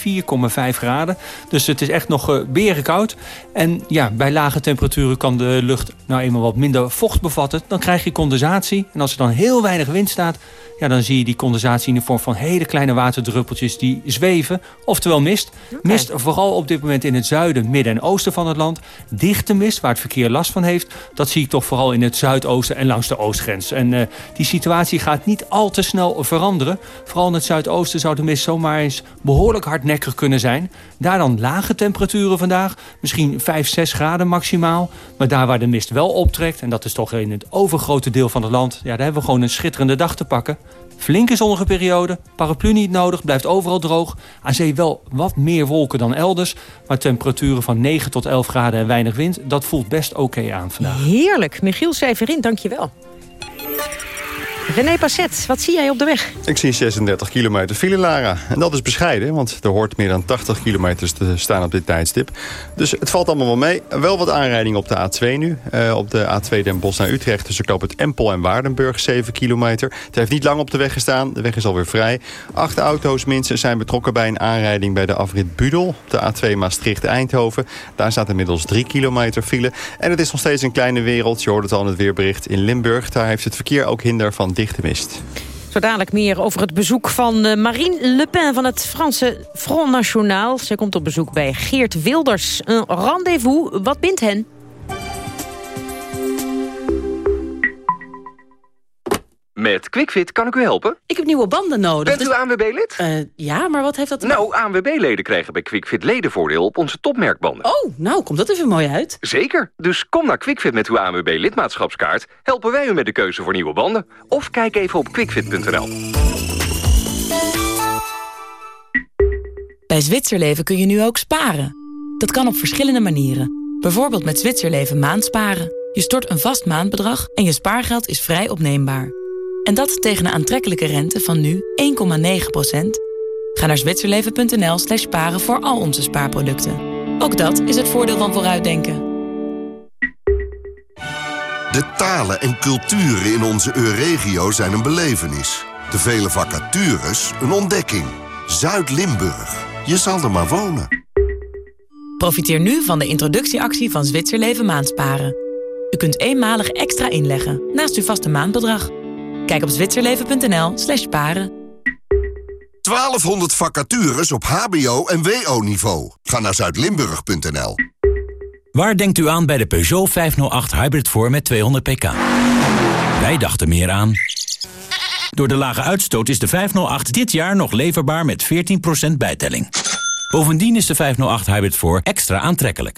graden. Dus het is echt nog berenkoud. En ja, bij lage temperaturen kan de lucht nou eenmaal wat minder vocht bevatten. Dan krijg je condensatie. En als er dan heel weinig wind staat, ja, dan zie je die condensatie in de vorm van hele kleine waterdruppeltjes die zweven. Oftewel mist. Okay. Mist vooral op dit moment in het zuiden, midden en oosten van het land. Dichte mist, waar het verkeer last van heeft. Dat zie ik toch vooral in het zuidoosten en langs de oostgrens. En uh, die situatie gaat niet al te snel veranderen. Vooral in het zuidoosten zou de mist zomaar eens behoorlijk hardnekkig kunnen zijn. Daar dan lage temperaturen vandaag. Misschien 5, 6 graden maximaal. Maar daar waar de mist wel optrekt, en dat is toch in het overgrote deel van het land... ja, daar hebben we gewoon een schitterende dag te pakken. Flinke zonnige periode, paraplu niet nodig, blijft overal droog. Aan zee wel wat meer wolken dan elders. Maar temperaturen van 9 tot 11 graden en weinig wind, dat voelt best oké aan vandaag. Heerlijk. Michiel Severin, dankjewel. René Passet, wat zie jij op de weg? Ik zie 36 kilometer file, Lara. En dat is bescheiden, want er hoort meer dan 80 kilometers te staan op dit tijdstip. Dus het valt allemaal wel mee. Wel wat aanrijding op de A2 nu. Uh, op de A2 Den Bosch naar Utrecht tussen knoop het Empel en Waardenburg, 7 kilometer. Het heeft niet lang op de weg gestaan, de weg is alweer vrij. Acht auto's minstens zijn betrokken bij een aanrijding bij de afrit Budel. De A2 Maastricht-Eindhoven. Daar staat inmiddels 3 kilometer file. En het is nog steeds een kleine wereld. Je hoort het al in het weerbericht in Limburg. Daar heeft het verkeer ook hinder van dichte. Zo dadelijk meer over het bezoek van uh, Marine Le Pen van het Franse Front National. Zij komt op bezoek bij Geert Wilders. Een rendezvous, wat bindt hen? Met QuickFit kan ik u helpen? Ik heb nieuwe banden nodig. Bent u ANWB-lid? Uh, ja, maar wat heeft dat... Nou, ANWB-leden krijgen bij QuickFit ledenvoordeel op onze topmerkbanden. Oh, nou, komt dat even mooi uit. Zeker. Dus kom naar QuickFit met uw ANWB-lidmaatschapskaart. Helpen wij u met de keuze voor nieuwe banden. Of kijk even op quickfit.nl. Bij Zwitserleven kun je nu ook sparen. Dat kan op verschillende manieren. Bijvoorbeeld met Zwitserleven maandsparen. Je stort een vast maandbedrag en je spaargeld is vrij opneembaar. En dat tegen een aantrekkelijke rente van nu 1,9%. Ga naar zwitserleven.nl slash sparen voor al onze spaarproducten. Ook dat is het voordeel van vooruitdenken. De talen en culturen in onze Euregio zijn een belevenis. De vele vacatures een ontdekking. Zuid-Limburg. Je zal er maar wonen. Profiteer nu van de introductieactie van Zwitserleven Maandsparen. U kunt eenmalig extra inleggen naast uw vaste maandbedrag. Kijk op zwitserleven.nl slash paren. 1200 vacatures op hbo- en wo-niveau. Ga naar zuidlimburg.nl. Waar denkt u aan bij de Peugeot 508 Hybrid voor met 200 pk? Wij dachten meer aan... Door de lage uitstoot is de 508 dit jaar nog leverbaar met 14% bijtelling. Bovendien is de 508 Hybrid voor extra aantrekkelijk.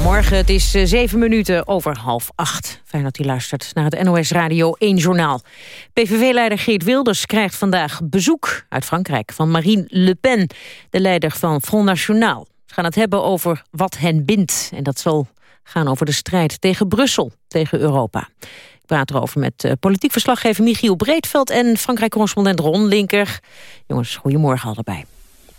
Goedemorgen, het is eh, zeven minuten over half acht. Fijn dat u luistert naar het NOS Radio 1 Journaal. PVV-leider Geert Wilders krijgt vandaag bezoek uit Frankrijk... van Marine Le Pen, de leider van Front National. We gaan het hebben over wat hen bindt. En dat zal gaan over de strijd tegen Brussel, tegen Europa. Ik praat erover met uh, politiek verslaggever Michiel Breedveld... en Frankrijk-correspondent Ron Linker. Jongens, goedemorgen allebei.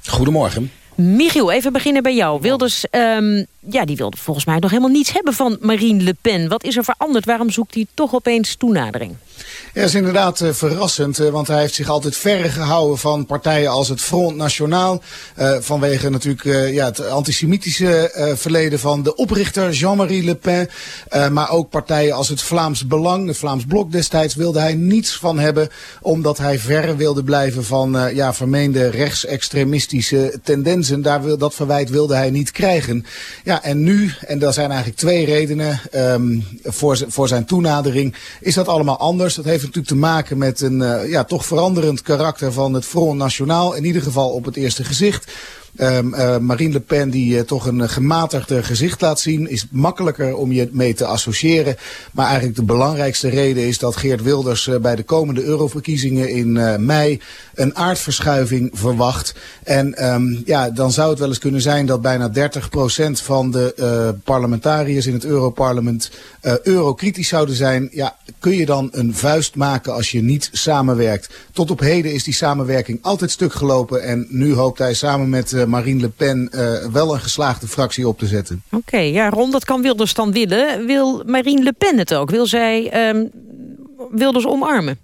Goedemorgen. Michiel, even beginnen bij jou. Wilders, um, ja, die wilde volgens mij nog helemaal niets hebben van Marine Le Pen. Wat is er veranderd? Waarom zoekt hij toch opeens toenadering? Ja, dat is inderdaad uh, verrassend, uh, want hij heeft zich altijd verre gehouden van partijen als het Front National. Uh, vanwege natuurlijk ja, het antisemitische verleden van de oprichter Jean-Marie Le Pen. maar ook partijen als het Vlaams Belang, het Vlaams Blok destijds, wilde hij niets van hebben. Omdat hij verre wilde blijven van ja, vermeende rechtsextremistische tendensen. Daar wil, dat verwijt wilde hij niet krijgen. Ja, en nu, en daar zijn eigenlijk twee redenen um, voor, voor zijn toenadering, is dat allemaal anders. Dat heeft natuurlijk te maken met een uh, ja, toch veranderend karakter van het Front National. In ieder geval op het eerste gezicht. Um, uh, Marine Le Pen die uh, toch een gematigder gezicht laat zien... is makkelijker om je mee te associëren. Maar eigenlijk de belangrijkste reden is dat Geert Wilders... Bij de komende euroverkiezingen in mei een aardverschuiving verwacht. En um, ja, dan zou het wel eens kunnen zijn dat bijna 30% van de parlementariërs in het Europarlement... eurokritisch zouden zijn. Ja, kun je dan een vuist maken als je niet samenwerkt? Tot op heden is die samenwerking altijd stuk gelopen... en nu hoopt hij samen met Marine Le Pen uh, wel een geslaagde fractie op te zetten. Oké, ja, Ron, dat kan Wilders dan willen. Wil Marine Le Pen het ook? Wil zij um, Wilders omarmen?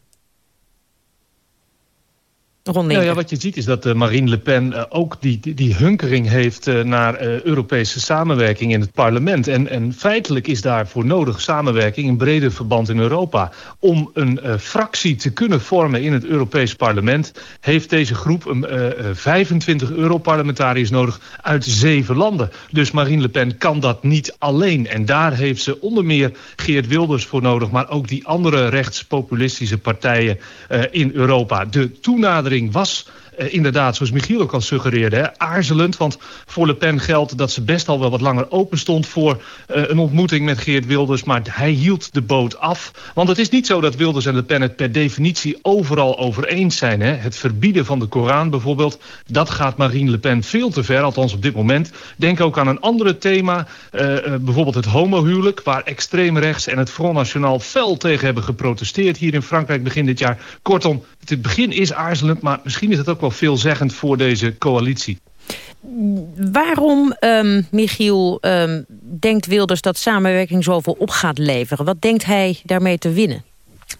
Nou ja, wat je ziet is dat uh, Marine Le Pen uh, ook die, die, hunkering heeft uh, naar Europese samenwerking in het parlement. En, en feitelijk is daarvoor nodig samenwerking in breder verband in Europa. Om een fractie te kunnen vormen in het Europees parlement... heeft deze groep um, 25 Europarlementariërs nodig uit zeven landen. Dus Marine Le Pen kan dat niet alleen. En daar heeft ze onder meer Geert Wilders voor nodig... maar ook die andere rechtspopulistische partijen in Europa. De toenadering was inderdaad, zoals Michiel ook al suggereerde, hè, aarzelend. Want voor Le Pen geldt dat ze best al wel wat langer open stond voor uh, een ontmoeting met Geert Wilders. Maar hij hield de boot af. Want het is niet zo dat Wilders en Le Pen het per definitie overal over eens zijn. Hè. Het verbieden van de Koran bijvoorbeeld, dat gaat Marine Le Pen veel te ver, althans op dit moment. Denk ook aan een andere thema, uh, bijvoorbeeld het homohuwelijk, waar extreem rechts en het Front National fel tegen hebben geprotesteerd hier in Frankrijk begin dit jaar. Kortom, het begin is aarzelend, maar misschien is het ook wel veelzeggend voor deze coalitie. waarom, um, Michiel, um, denkt Wilders dat samenwerking zoveel op gaat leveren? Wat denkt hij daarmee te winnen?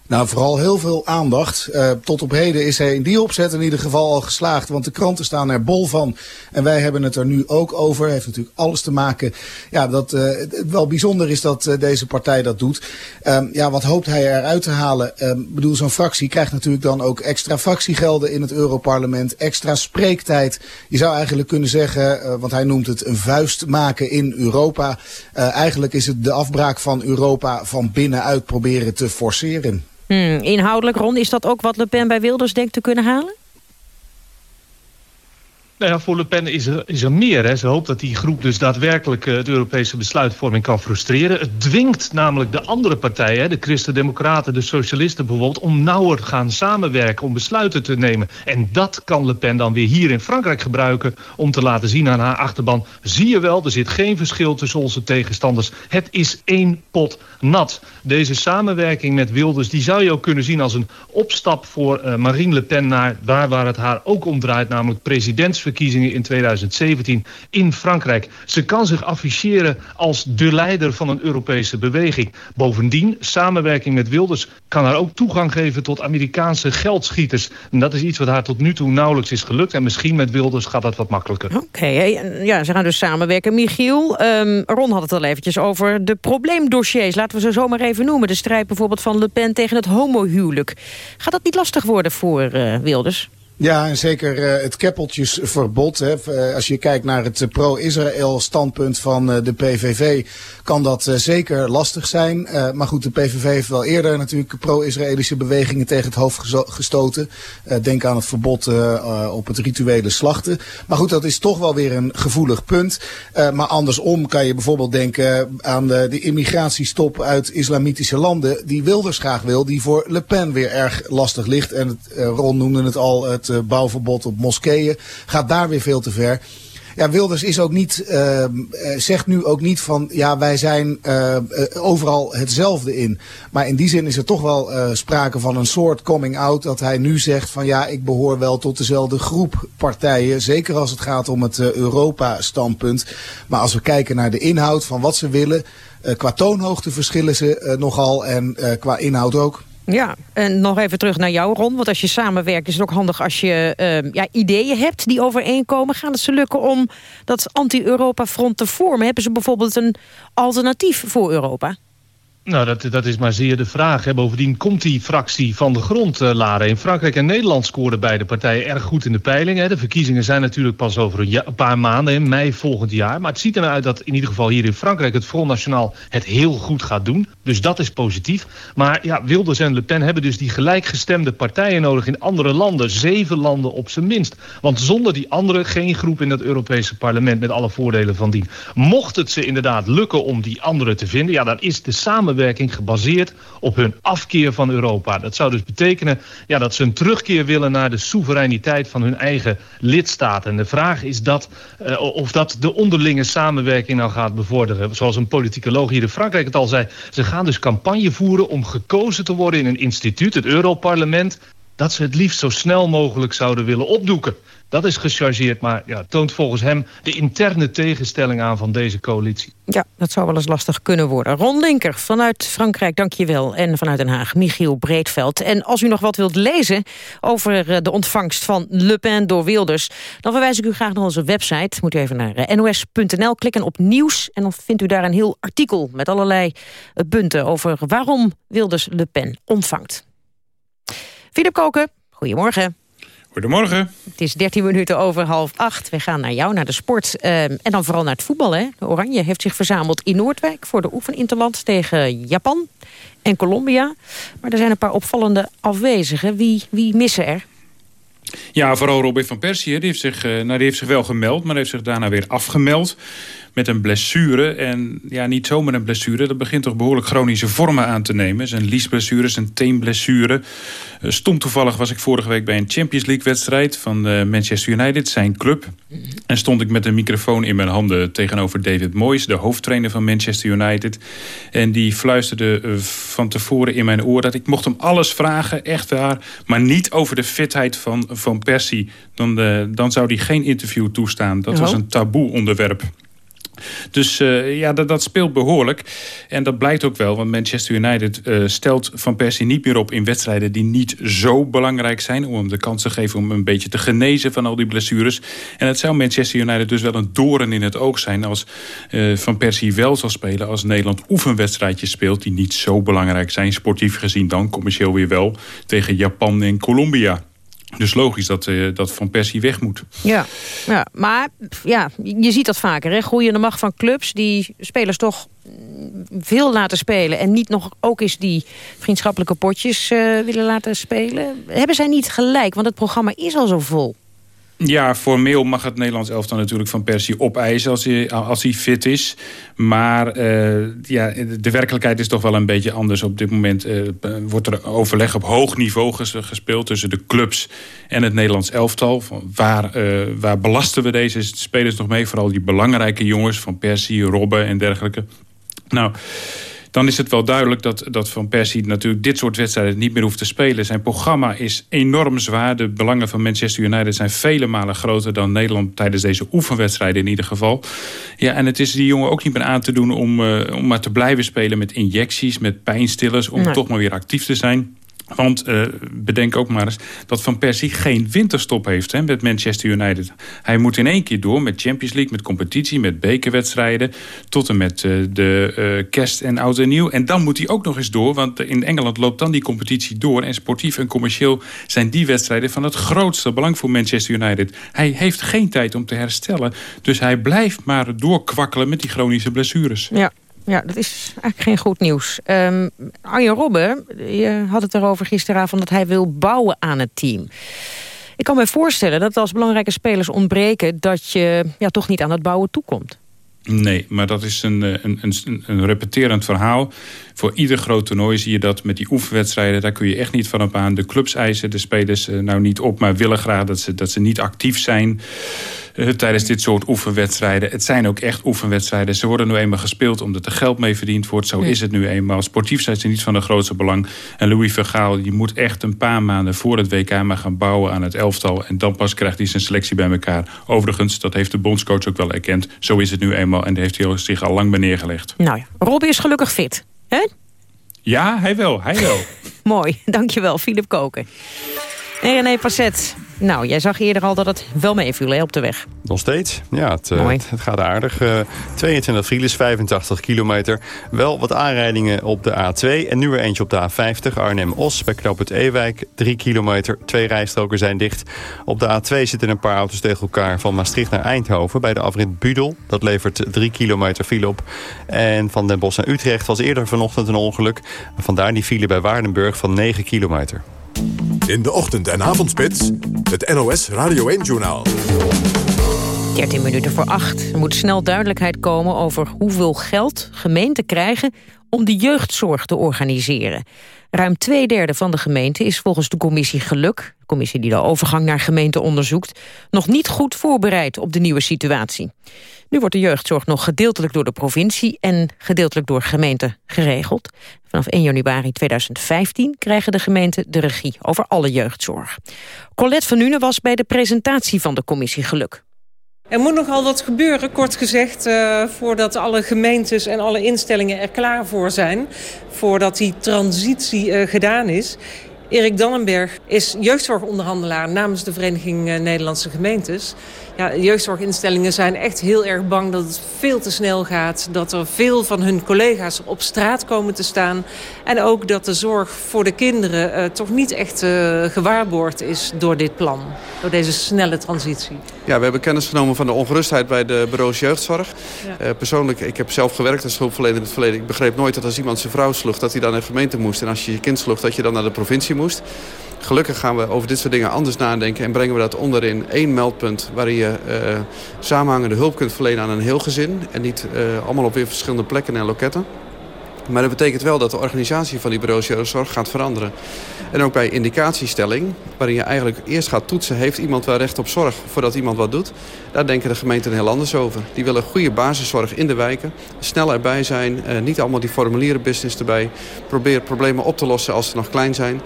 Nou, vooral heel veel aandacht. Uh, tot op heden is hij in die opzet in ieder geval al geslaagd. Want de kranten staan er bol van. En wij hebben het er nu ook over. Heeft natuurlijk alles te maken. Ja, dat uh, wel bijzonder is dat uh, deze partij dat doet. Um, ja, wat hoopt hij eruit te halen? Ik um, bedoel, zo'n fractie krijgt natuurlijk dan ook extra fractiegelden in het Europarlement. Extra spreektijd. Je zou eigenlijk kunnen zeggen, want hij noemt het een vuist maken in Europa. eigenlijk is het de afbraak van Europa van binnenuit proberen te forceren. Hmm, inhoudelijk, Ron, is dat ook wat Le Pen bij Wilders denkt te kunnen halen? Nou ja, voor Le Pen is er, is er meer. Hè. Ze hoopt dat die groep dus daadwerkelijk uh, de Europese besluitvorming kan frustreren. Het dwingt namelijk de andere partijen, de Christen-Democraten, de Socialisten bijvoorbeeld... om nauwer te gaan samenwerken, om besluiten te nemen. En dat kan Le Pen dan weer hier in Frankrijk gebruiken... om te laten zien aan haar achterban... zie je wel, er zit geen verschil tussen onze tegenstanders. Het is één pot nat. Deze samenwerking met Wilders, die zou je ook kunnen zien als een opstap voor uh, Marine Le Pen... naar daar waar het haar ook om draait, namelijk presidentsverkiezingen verkiezingen in 2017 in Frankrijk. Ze kan zich afficheren als de leider van een Europese beweging. Bovendien, samenwerking met Wilders kan haar ook toegang geven tot Amerikaanse geldschieters. En dat is iets wat haar tot nu toe nauwelijks is gelukt. En misschien met Wilders gaat dat wat makkelijker. Oké, ja, ze gaan dus samenwerken. Michiel, um, Ron had het al eventjes over de probleemdossiers. Laten we ze zomaar even noemen. De strijd bijvoorbeeld van Le Pen tegen het homohuwelijk. Gaat dat niet lastig worden voor uh, Wilders? Ja, en zeker uh, het keppeltjesverbod. Hè. Uh, als je kijkt naar het uh, pro-Israël standpunt van de PVV, kan dat zeker lastig zijn. maar goed, de PVV heeft wel eerder natuurlijk pro-Israëlische bewegingen tegen het hoofd gestoten. denk aan het verbod op het rituele slachten. Maar goed, dat is toch wel weer een gevoelig punt. maar andersom kan je bijvoorbeeld denken aan de, de immigratiestop uit islamitische landen, die Wilders graag wil, die voor Le Pen weer erg lastig ligt. En het, Ron noemde het al, het uh, bouwverbod op moskeeën. Gaat daar weer veel te ver. Ja, Wilders is ook niet, uh, zegt nu ook niet van ja, wij zijn uh, overal hetzelfde in. Maar in die zin is er toch wel sprake van een soort coming out dat hij nu zegt van ja, ik behoor wel tot dezelfde groep partijen. Zeker als het gaat om het Europa-standpunt. Maar als we kijken naar de inhoud van wat ze willen, qua toonhoogte verschillen ze nogal en qua inhoud ook. Ja, en nog even terug naar jou, Ron. Want als je samenwerkt is het ook handig als je uh, ja, ideeën hebt die overeenkomen. Gaat het ze lukken om dat anti-Europa-front te vormen? Hebben ze bijvoorbeeld een alternatief voor Europa? Nou, dat, dat is maar zeer de vraag. Hè. Bovendien komt die fractie van de grond, uh, Lara. In Frankrijk en Nederland scoren beide partijen erg goed in de peilingen. De verkiezingen zijn natuurlijk pas over een, een, paar maanden, in mei volgend jaar. Maar het ziet ernaar uit dat in ieder geval hier in Frankrijk... het Front National het heel goed gaat doen. Dus dat is positief. Maar ja, Wilders en Le Pen hebben dus die gelijkgestemde partijen nodig... in andere landen, zeven landen op zijn minst. Want zonder die andere geen groep in het Europese parlement... met alle voordelen van dien. Mocht het ze inderdaad lukken om die andere te vinden... ja, dan is de samenwerking gebaseerd op hun afkeer van Europa. Dat zou dus betekenen ja, dat ze een terugkeer willen naar de soevereiniteit van hun eigen lidstaten. En de vraag is dat, uh, of dat de onderlinge samenwerking nou gaat bevorderen. Zoals een politicoloog hier in Frankrijk het al zei. Ze gaan dus campagne voeren om gekozen te worden in een instituut, het Europarlement dat ze het liefst zo snel mogelijk zouden willen opdoeken. Dat is gechargeerd, maar ja, toont volgens hem de interne tegenstelling aan van deze coalitie. Ja, dat zou wel eens lastig kunnen worden. Ron Linker vanuit Frankrijk, dankjewel. En vanuit Den Haag, Michiel Breedveld. En als u nog wat wilt lezen over eh, de ontvangst van Le Pen door Wilders... dan verwijs ik u graag naar onze website. Moet u even naar eh, nos.nl klikken op nieuws... en dan vindt u daar een heel artikel met allerlei eh, punten... over waarom Wilders Le Pen ontvangt. Filip Koken, goedemorgen. Goedemorgen. Het is 13 minuten over half acht. We gaan naar jou, naar de sport. Uh, en dan vooral naar het voetbal. Hè? De Oranje heeft zich verzameld in Noordwijk... voor de oefeninterland tegen Japan en Colombia. Maar er zijn een paar opvallende afwezigen. Wie, wie missen er? Ja, vooral Robin van Persie. Die heeft, zich, uh, nou, die heeft zich wel gemeld, maar heeft zich daarna weer afgemeld. Met een blessure. En ja, niet zomaar een blessure. Dat begint toch behoorlijk chronische vormen aan te nemen. Zijn liesblessure, zijn teenblessure. Uh, stom toevallig was ik vorige week bij een Champions League wedstrijd van uh, Manchester United, zijn club. En stond ik met een microfoon in mijn handen tegenover David Moyes, de hoofdtrainer van Manchester United. En die fluisterde uh, van tevoren in mijn oor dat ik mocht hem alles vragen, echt waar. Maar niet over de fitheid van Van Persie. Dan, dan zou hij geen interview toestaan. Dat was een taboe onderwerp. Dus uh, ja, dat, speelt behoorlijk. En dat blijkt ook wel, want Manchester United uh, stelt Van Persie niet meer op... in wedstrijden die niet zo belangrijk zijn... om hem de kans te geven om een beetje te genezen van al die blessures. En het zou Manchester United dus wel een doorn in het oog zijn... als uh, Van Persie wel zal spelen als Nederland oefenwedstrijdjes speelt... die niet zo belangrijk zijn, sportief gezien dan, commercieel weer wel... tegen Japan en Colombia. Dus logisch dat, uh, dat Van Persie weg moet. Ja, ja maar ja, je ziet dat vaker. Hè? Groeiende macht van clubs die spelers toch veel laten spelen... en niet nog ook eens die vriendschappelijke potjes uh, willen laten spelen. Hebben zij niet gelijk? Want het programma is al zo vol. Ja, formeel mag het Nederlands elftal natuurlijk van Persie opeisen als hij, als hij fit is. Maar uh, ja, de werkelijkheid is toch wel een beetje anders. Op dit moment uh, wordt er overleg op hoog niveau gespeeld tussen de clubs en het Nederlands elftal. Waar, uh, waar belasten we deze spelers nog mee? Vooral die belangrijke jongens van Persie, Robben en dergelijke. Nou dan is het wel duidelijk dat, dat Van Persie natuurlijk dit soort wedstrijden niet meer hoeft te spelen. Zijn programma is enorm zwaar. De belangen van Manchester United zijn vele malen groter dan Nederland tijdens deze oefenwedstrijden in ieder geval. Ja, en het is die jongen ook niet meer aan te doen om, uh, om maar te blijven spelen met injecties, met pijnstillers, om nee. toch maar weer actief te zijn. Want uh, bedenk ook maar eens dat Van Persie geen winterstop heeft hè, met Manchester United. Hij moet in één keer door met Champions League, met competitie, met bekerwedstrijden... tot en met uh, de uh, kerst en oud en nieuw. En dan moet hij ook nog eens door, want in Engeland loopt dan die competitie door... en sportief en commercieel zijn die wedstrijden van het grootste belang voor Manchester United. Hij heeft geen tijd om te herstellen, dus hij blijft maar doorkwakkelen met die chronische blessures. Ja. Ja, dat is eigenlijk geen goed nieuws. Um, Arjen Robben, je had het erover gisteravond... dat hij wil bouwen aan het team. Ik kan me voorstellen dat als belangrijke spelers ontbreken... dat je ja, toch niet aan het bouwen toekomt. Nee, maar dat is een, een, een, een repeterend verhaal. Voor ieder groot toernooi zie je dat met die oefenwedstrijden... daar kun je echt niet van op aan. De clubs eisen de spelers nou niet op, maar willen graag dat ze, dat ze niet actief zijn... Uh, tijdens dit soort oefenwedstrijden. Het zijn ook echt oefenwedstrijden. Ze worden nu eenmaal gespeeld omdat er geld mee verdiend wordt. Zo nee. is het nu eenmaal. Sportief zijn ze niet van de grootste belang. En Louis Vergaal, die moet echt een paar maanden voor het WK maar gaan bouwen aan het elftal. En dan pas krijgt hij zijn selectie bij elkaar. Overigens, dat heeft de bondscoach ook wel erkend. Zo is het nu eenmaal en daar heeft hij zich al lang bij neergelegd. Nou ja, Robbie is gelukkig fit. hè? Ja, hij wel. Hij wel. Mooi, dankjewel, Filip Koken. En René Passet, nou, jij zag eerder al dat het wel meeviel hè, op de weg. Nog steeds. Ja, het, uh, het, het gaat aardig. Uh, 22 files, 85 kilometer. Wel wat aanrijdingen op de A2. En nu weer eentje op de A50. Arnhem-Os bij knop het Ewijk. 3 kilometer. Twee rijstroken zijn dicht. Op de A2 zitten een paar auto's tegen elkaar van Maastricht naar Eindhoven. Bij de afrit Budel. Dat levert 3 kilometer file op. En van Den Bosch naar Utrecht was eerder vanochtend een ongeluk. Vandaar die file bij Waardenburg van 9 kilometer. In de ochtend- en avondspits, het NOS Radio 1-journaal. 13 minuten voor 8. Er moet snel duidelijkheid komen over hoeveel geld gemeenten krijgen om de jeugdzorg te organiseren. Ruim twee derde van de gemeente is volgens de commissie Geluk... de commissie die de overgang naar gemeente onderzoekt... nog niet goed voorbereid op de nieuwe situatie. Nu wordt de jeugdzorg nog gedeeltelijk door de provincie... en gedeeltelijk door gemeenten geregeld. Vanaf 1 januari 2015 krijgen de gemeenten de regie over alle jeugdzorg. Colette van Nuenen was bij de presentatie van de commissie Geluk. Er moet nogal wat gebeuren, kort gezegd, uh, voordat alle gemeentes en alle instellingen er klaar voor zijn. Voordat die transitie uh, gedaan is. Erik Dannenberg is jeugdzorgonderhandelaar namens de Vereniging uh, Nederlandse Gemeentes. Ja, jeugdzorginstellingen zijn echt heel erg bang dat het veel te snel gaat. Dat er veel van hun collega's op straat komen te staan. En ook dat de zorg voor de kinderen uh, toch niet echt uh, gewaarborgd is door dit plan. Door deze snelle transitie. Ja, we hebben kennis genomen van de ongerustheid bij de bureaus jeugdzorg. Ja. Uh, persoonlijk, ik heb zelf gewerkt als hulpverlener in het verleden. Ik begreep nooit dat als iemand zijn vrouw sloeg, dat hij dan naar de gemeente moest. En als je je kind sloeg, dat je dan naar de provincie moest. Gelukkig gaan we over dit soort dingen anders nadenken... en brengen we dat onder in één meldpunt... waar je je uh, samenhangende hulp kunt verlenen aan een heel gezin. En niet uh, allemaal op weer verschillende plekken en loketten. Maar dat betekent wel dat de organisatie van die bureaus jeugdzorg gaat veranderen. En ook bij indicatiestelling, waarin je eigenlijk eerst gaat toetsen... heeft iemand wel recht op zorg voordat iemand wat doet... daar denken de gemeenten heel anders over. Die willen goede basiszorg in de wijken, snel erbij zijn... Eh, niet allemaal die formulierenbusiness erbij. Probeer problemen op te lossen als ze nog klein zijn...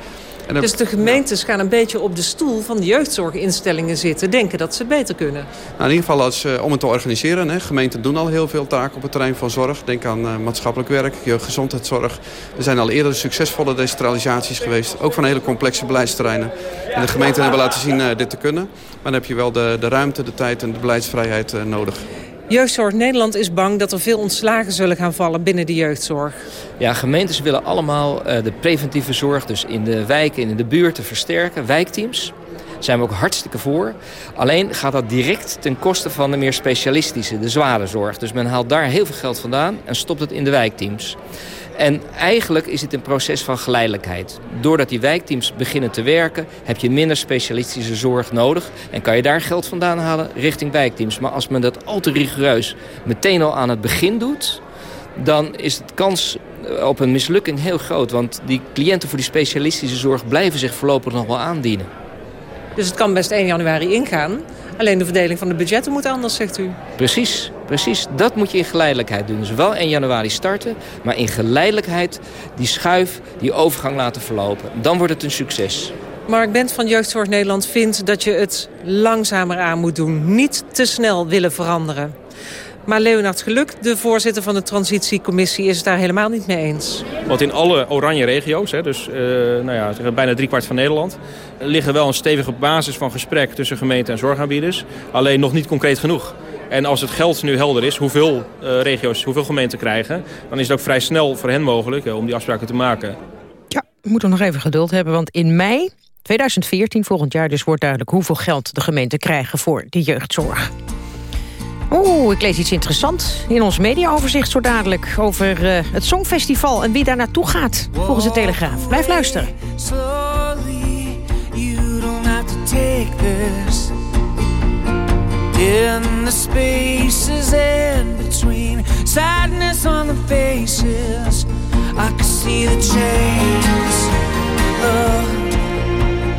Dus de gemeentes gaan een beetje op de stoel van de jeugdzorginstellingen zitten. Denken dat ze beter kunnen. Nou, in ieder geval als, uh, om het te organiseren. Hè. Gemeenten doen al heel veel taken op het terrein van zorg. Denk aan uh, maatschappelijk werk, jeugdgezondheidszorg. Er zijn al eerder succesvolle decentralisaties geweest. Ook van hele complexe beleidsterreinen. En de gemeenten hebben laten zien uh, dit te kunnen. Maar dan heb je wel de, de ruimte, de tijd en de beleidsvrijheid nodig. Jeugdzorg Nederland is bang dat er veel ontslagen zullen gaan vallen binnen de jeugdzorg. Ja, gemeentes willen allemaal uh, de preventieve zorg dus in de wijken en in de buurten versterken. Wijkteams zijn we ook hartstikke voor. Alleen gaat dat direct ten koste van de meer specialistische, de zware zorg. Dus men haalt daar heel veel geld vandaan en stopt het in de wijkteams. En eigenlijk is het een proces van geleidelijkheid. Doordat die wijkteams beginnen te werken... heb je minder specialistische zorg nodig... en kan je daar geld vandaan halen richting wijkteams. Maar als men dat al te rigoureus meteen al aan het begin doet... dan is de kans op een mislukking heel groot. Want die cliënten voor die specialistische zorg... blijven zich voorlopig nog wel aandienen. Dus het kan best 1 januari ingaan... Alleen de verdeling van de budgetten moet anders, zegt u. Precies, precies. Dat moet je in geleidelijkheid doen. Dus wel 1 januari starten, maar in geleidelijkheid die schuif, die overgang laten verlopen. Dan wordt het een succes. Mark Bent van Jeugdzorg Nederland vindt dat je het langzamer aan moet doen. Niet te snel willen veranderen. Maar Leonard Geluk, de voorzitter van de transitiecommissie, is het daar helemaal niet mee eens. Want in alle oranje regio's, hè, dus uh, nou ja, bijna driekwart van Nederland... liggen wel een stevige basis van gesprek tussen gemeente en zorgaanbieders. Alleen nog niet concreet genoeg. En als het geld nu helder is, hoeveel uh, regio's, hoeveel gemeenten krijgen... dan is het ook vrij snel voor hen mogelijk uh, om die afspraken te maken. Ja, we moeten nog even geduld hebben, want in mei 2014, volgend jaar dus, wordt duidelijk... hoeveel geld de gemeenten krijgen voor de jeugdzorg. Oeh, ik lees iets interessants in ons mediaoverzicht zo dadelijk... over uh, het Songfestival en wie daar naartoe gaat, volgens de Telegraaf. Blijf luisteren. Slowly, you don't have to take this. In the spaces in between Sadness on the faces. I can see the chains uh,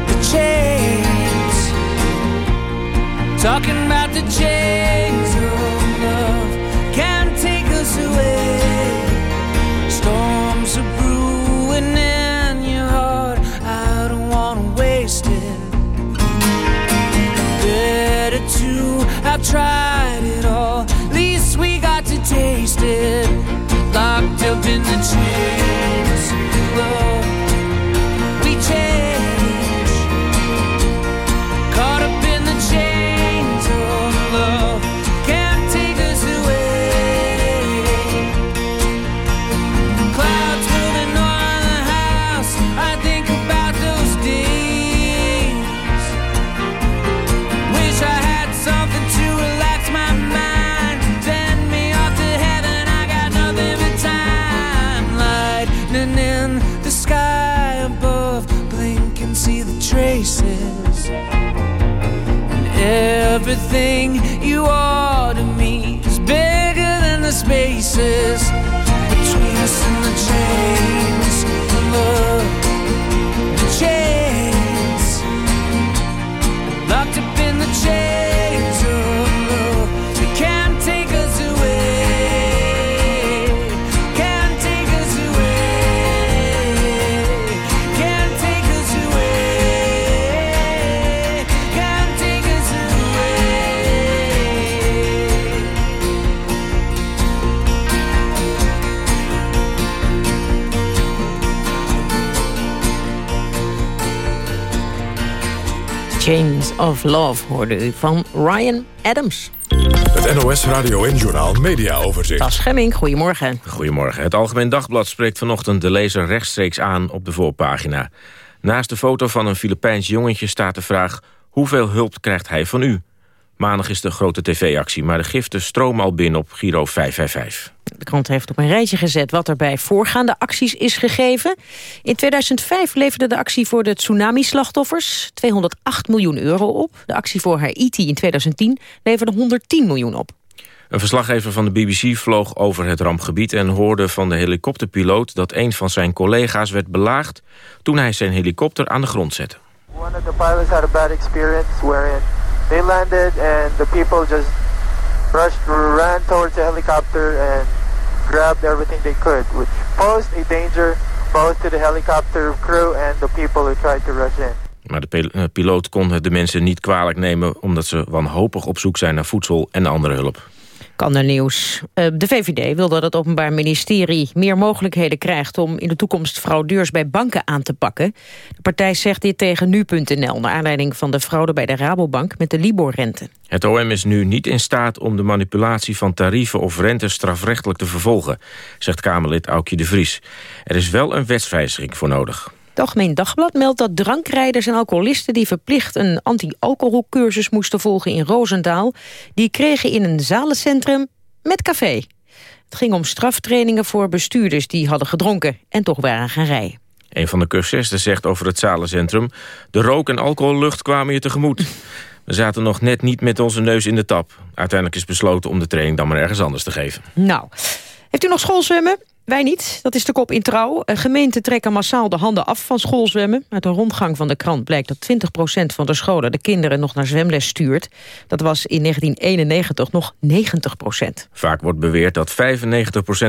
The chains. Talking about the chains have tried it all. Least we got to taste it. Locked up in the chains. Love, we change of Love hoorde u van Ryan Adams. Het NOS Radio en Journaal Media Overzicht. Schemming, goedemorgen. Goedemorgen. Het Algemeen Dagblad spreekt vanochtend de lezer rechtstreeks aan op de voorpagina. Naast de foto van een Filipijns jongetje staat de vraag... hoeveel hulp krijgt hij van u? Maandag is de grote tv-actie, maar de giften stromen al binnen op Giro 555. De krant heeft op een rijtje gezet wat er bij voorgaande acties is gegeven. In 2005 leverde de actie voor de tsunami-slachtoffers 208 miljoen euro op. De actie voor Haiti in 2010 leverde 110 miljoen op. Een verslaggever van de BBC vloog over het rampgebied... en hoorde van de helikopterpiloot dat een van zijn collega's werd belaagd... toen hij zijn helikopter aan de grond zette. One of the pilots had a bad experience wherein they landed and the people just rushed, ran towards the helicopter and grabbed everything they could, which posed a danger both to the helicopter crew and the people who tried to rush in. Maar de eh, piloot kon de mensen niet kwalijk nemen... omdat ze wanhopig op zoek zijn naar voedsel en andere hulp. Nieuws. Uh, de VVD wil dat het Openbaar Ministerie meer mogelijkheden krijgt... om in de toekomst fraudeurs bij banken aan te pakken. De partij zegt dit tegen Nu.nl... naar aanleiding van de fraude bij de Rabobank met de Libor-rente. Het OM is nu niet in staat om de manipulatie van tarieven of rentes strafrechtelijk te vervolgen... zegt Kamerlid Aukje de Vries. Er is wel een wetswijziging voor nodig. Het Algemeen Dagblad meldt dat drankrijders en alcoholisten... die verplicht een anti-alcoholcursus moesten volgen in Roosendaal... die kregen in een zalencentrum met café. Het ging om straftrainingen voor bestuurders die hadden gedronken... en toch waren gaan rijden. Een van de cursisten zegt over het zalencentrum... de rook- en alcohollucht kwamen je tegemoet. We zaten nog net niet met onze neus in de tap. Uiteindelijk is besloten om de training dan maar ergens anders te geven. Nou, heeft u nog schoolzwemmen? Wij niet, dat is de kop in trouw. Gemeenten trekken massaal de handen af van schoolzwemmen. Uit de rondgang van de krant blijkt dat 20% van de scholen... de kinderen nog naar zwemles stuurt. Dat was in 1991 nog 90% Vaak wordt beweerd dat 95%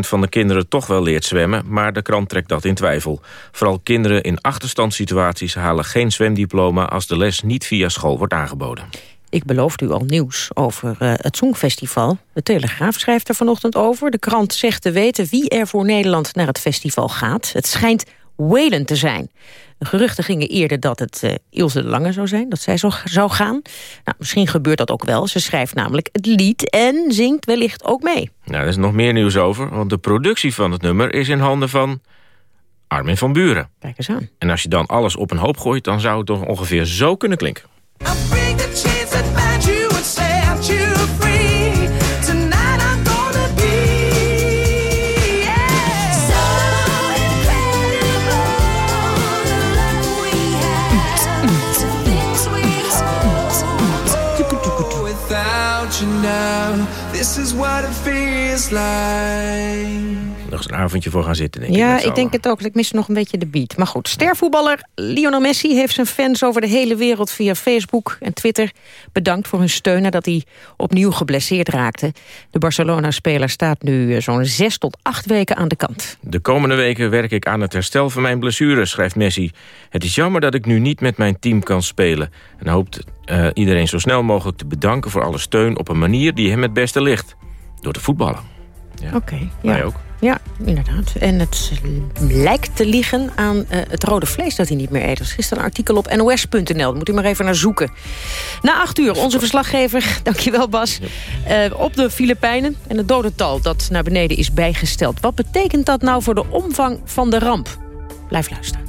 van de kinderen toch wel leert zwemmen... maar de krant trekt dat in twijfel. Vooral kinderen in achterstandssituaties halen geen zwemdiploma... als de les niet via school wordt aangeboden. Ik beloofde u al nieuws over uh, het Songfestival. De Telegraaf schrijft er vanochtend over. De krant zegt te weten wie er voor Nederland naar het festival gaat. Het schijnt Whalen te zijn. De geruchten gingen eerder dat het uh, Ilse de Lange zou zijn, dat zij zo, zou gaan. Nou, misschien gebeurt dat ook wel. Ze schrijft namelijk het lied en zingt wellicht ook mee. Nou, er is nog meer nieuws over, want de productie van het nummer is in handen van Armin van Buren. Kijk eens aan. En als je dan alles op een hoop gooit, dan zou het toch ongeveer zo kunnen klinken. This is what it feels like. Nog eens een avondje voor gaan zitten, denk ja, ik. ik denk het ook. Ik mis nog een beetje de beat. Maar goed, stervoetballer Lionel Messi heeft zijn fans over de hele wereld... via Facebook en Twitter bedankt voor hun steun... nadat hij opnieuw geblesseerd raakte. De Barcelona-speler staat nu eh, zo'n zes tot acht weken aan de kant. De komende weken werk ik aan het herstel van mijn blessure, schrijft Messi. Het is jammer dat ik nu niet met mijn team kan spelen. En hoopt uh, iedereen zo snel mogelijk te bedanken voor alle steun... op een manier die hem het beste ligt. Door te voetballen. Ja. Oké. Okay, ja. ook. Ja, inderdaad. En het lijkt te liggen aan uh, het rode vlees dat hij niet meer eet. Er is gisteren een artikel op nos.nl. Moet u maar even naar zoeken. Na acht uur, onze verslaggever, dankjewel Bas... Uh, op de Filipijnen en het dodental dat naar beneden is bijgesteld. Wat betekent dat nou voor de omvang van de ramp? Blijf luisteren.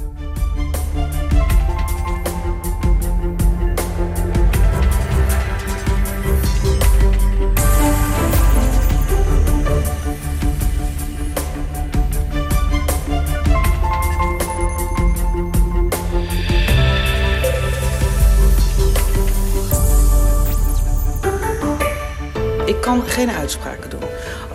Kan geen uitspraken doen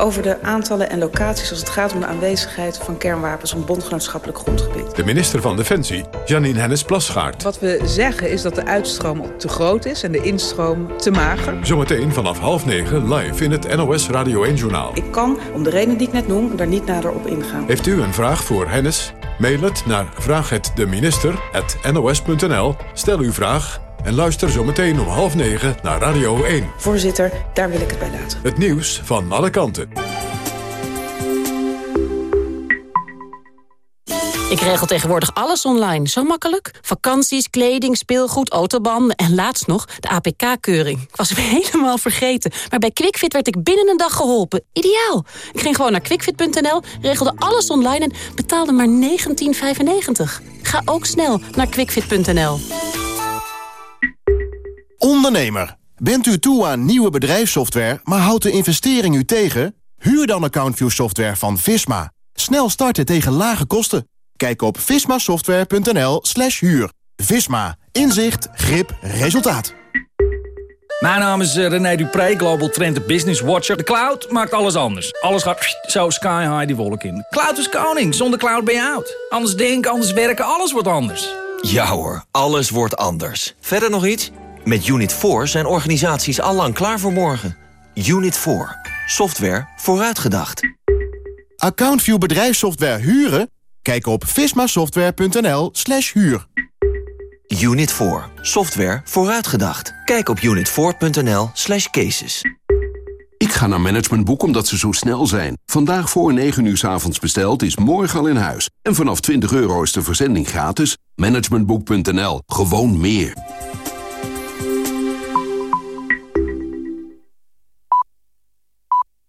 over de aantallen en locaties als het gaat om de aanwezigheid van kernwapens op bondgenootschappelijk grondgebied. De minister van Defensie, Janine Hennis-Plasgaard. Wat we zeggen is dat de uitstroom te groot is en de instroom te mager. Zometeen vanaf half negen live in het NOS Radio 1-journaal. Ik kan, om de reden die ik net noem, daar niet nader op ingaan. Heeft u een vraag voor Hennis? Mail het naar vraaghetdeminister.nos.nl. Stel uw vraag en luister zometeen om half negen naar Radio 1. Voorzitter, daar wil ik het bij laten. Het nieuws van alle kanten. Ik regel tegenwoordig alles online. Zo makkelijk. Vakanties, kleding, speelgoed, autobanden en laatst nog de APK-keuring. Ik was hem helemaal vergeten. Maar bij QuickFit werd ik binnen een dag geholpen. Ideaal. Ik ging gewoon naar quickfit.nl, regelde alles online en betaalde maar 19,95. Ga ook snel naar quickfit.nl. Ondernemer, bent u toe aan nieuwe bedrijfssoftware, maar houdt de investering u tegen? Huur dan AccountView software van Visma. Snel starten tegen lage kosten. Kijk op vismasoftware.nl slash huur. Visma. Inzicht, grip, resultaat. Mijn naam is eh, René Dupré, Global Trend Business Watcher. De cloud maakt alles anders. Alles gaat zo sky high die wolk in. Cloud is koning, zonder cloud ben je out. Anders denken, anders werken, alles wordt anders. Ja hoor, alles wordt anders. Verder nog iets? Met Unit 4 zijn organisaties allang klaar voor morgen. Unit 4. Software vooruitgedacht. AccountView bedrijfssoftware huren? Kijk op vismasoftware.nl slash huur. Unit 4. Software vooruitgedacht. Kijk op unit4.nl slash cases. Ik ga naar Managementboek omdat ze zo snel zijn. Vandaag voor 9 uur s avonds besteld is morgen al in huis. En vanaf 20 euro is de verzending gratis. Managementboek.nl. Gewoon meer.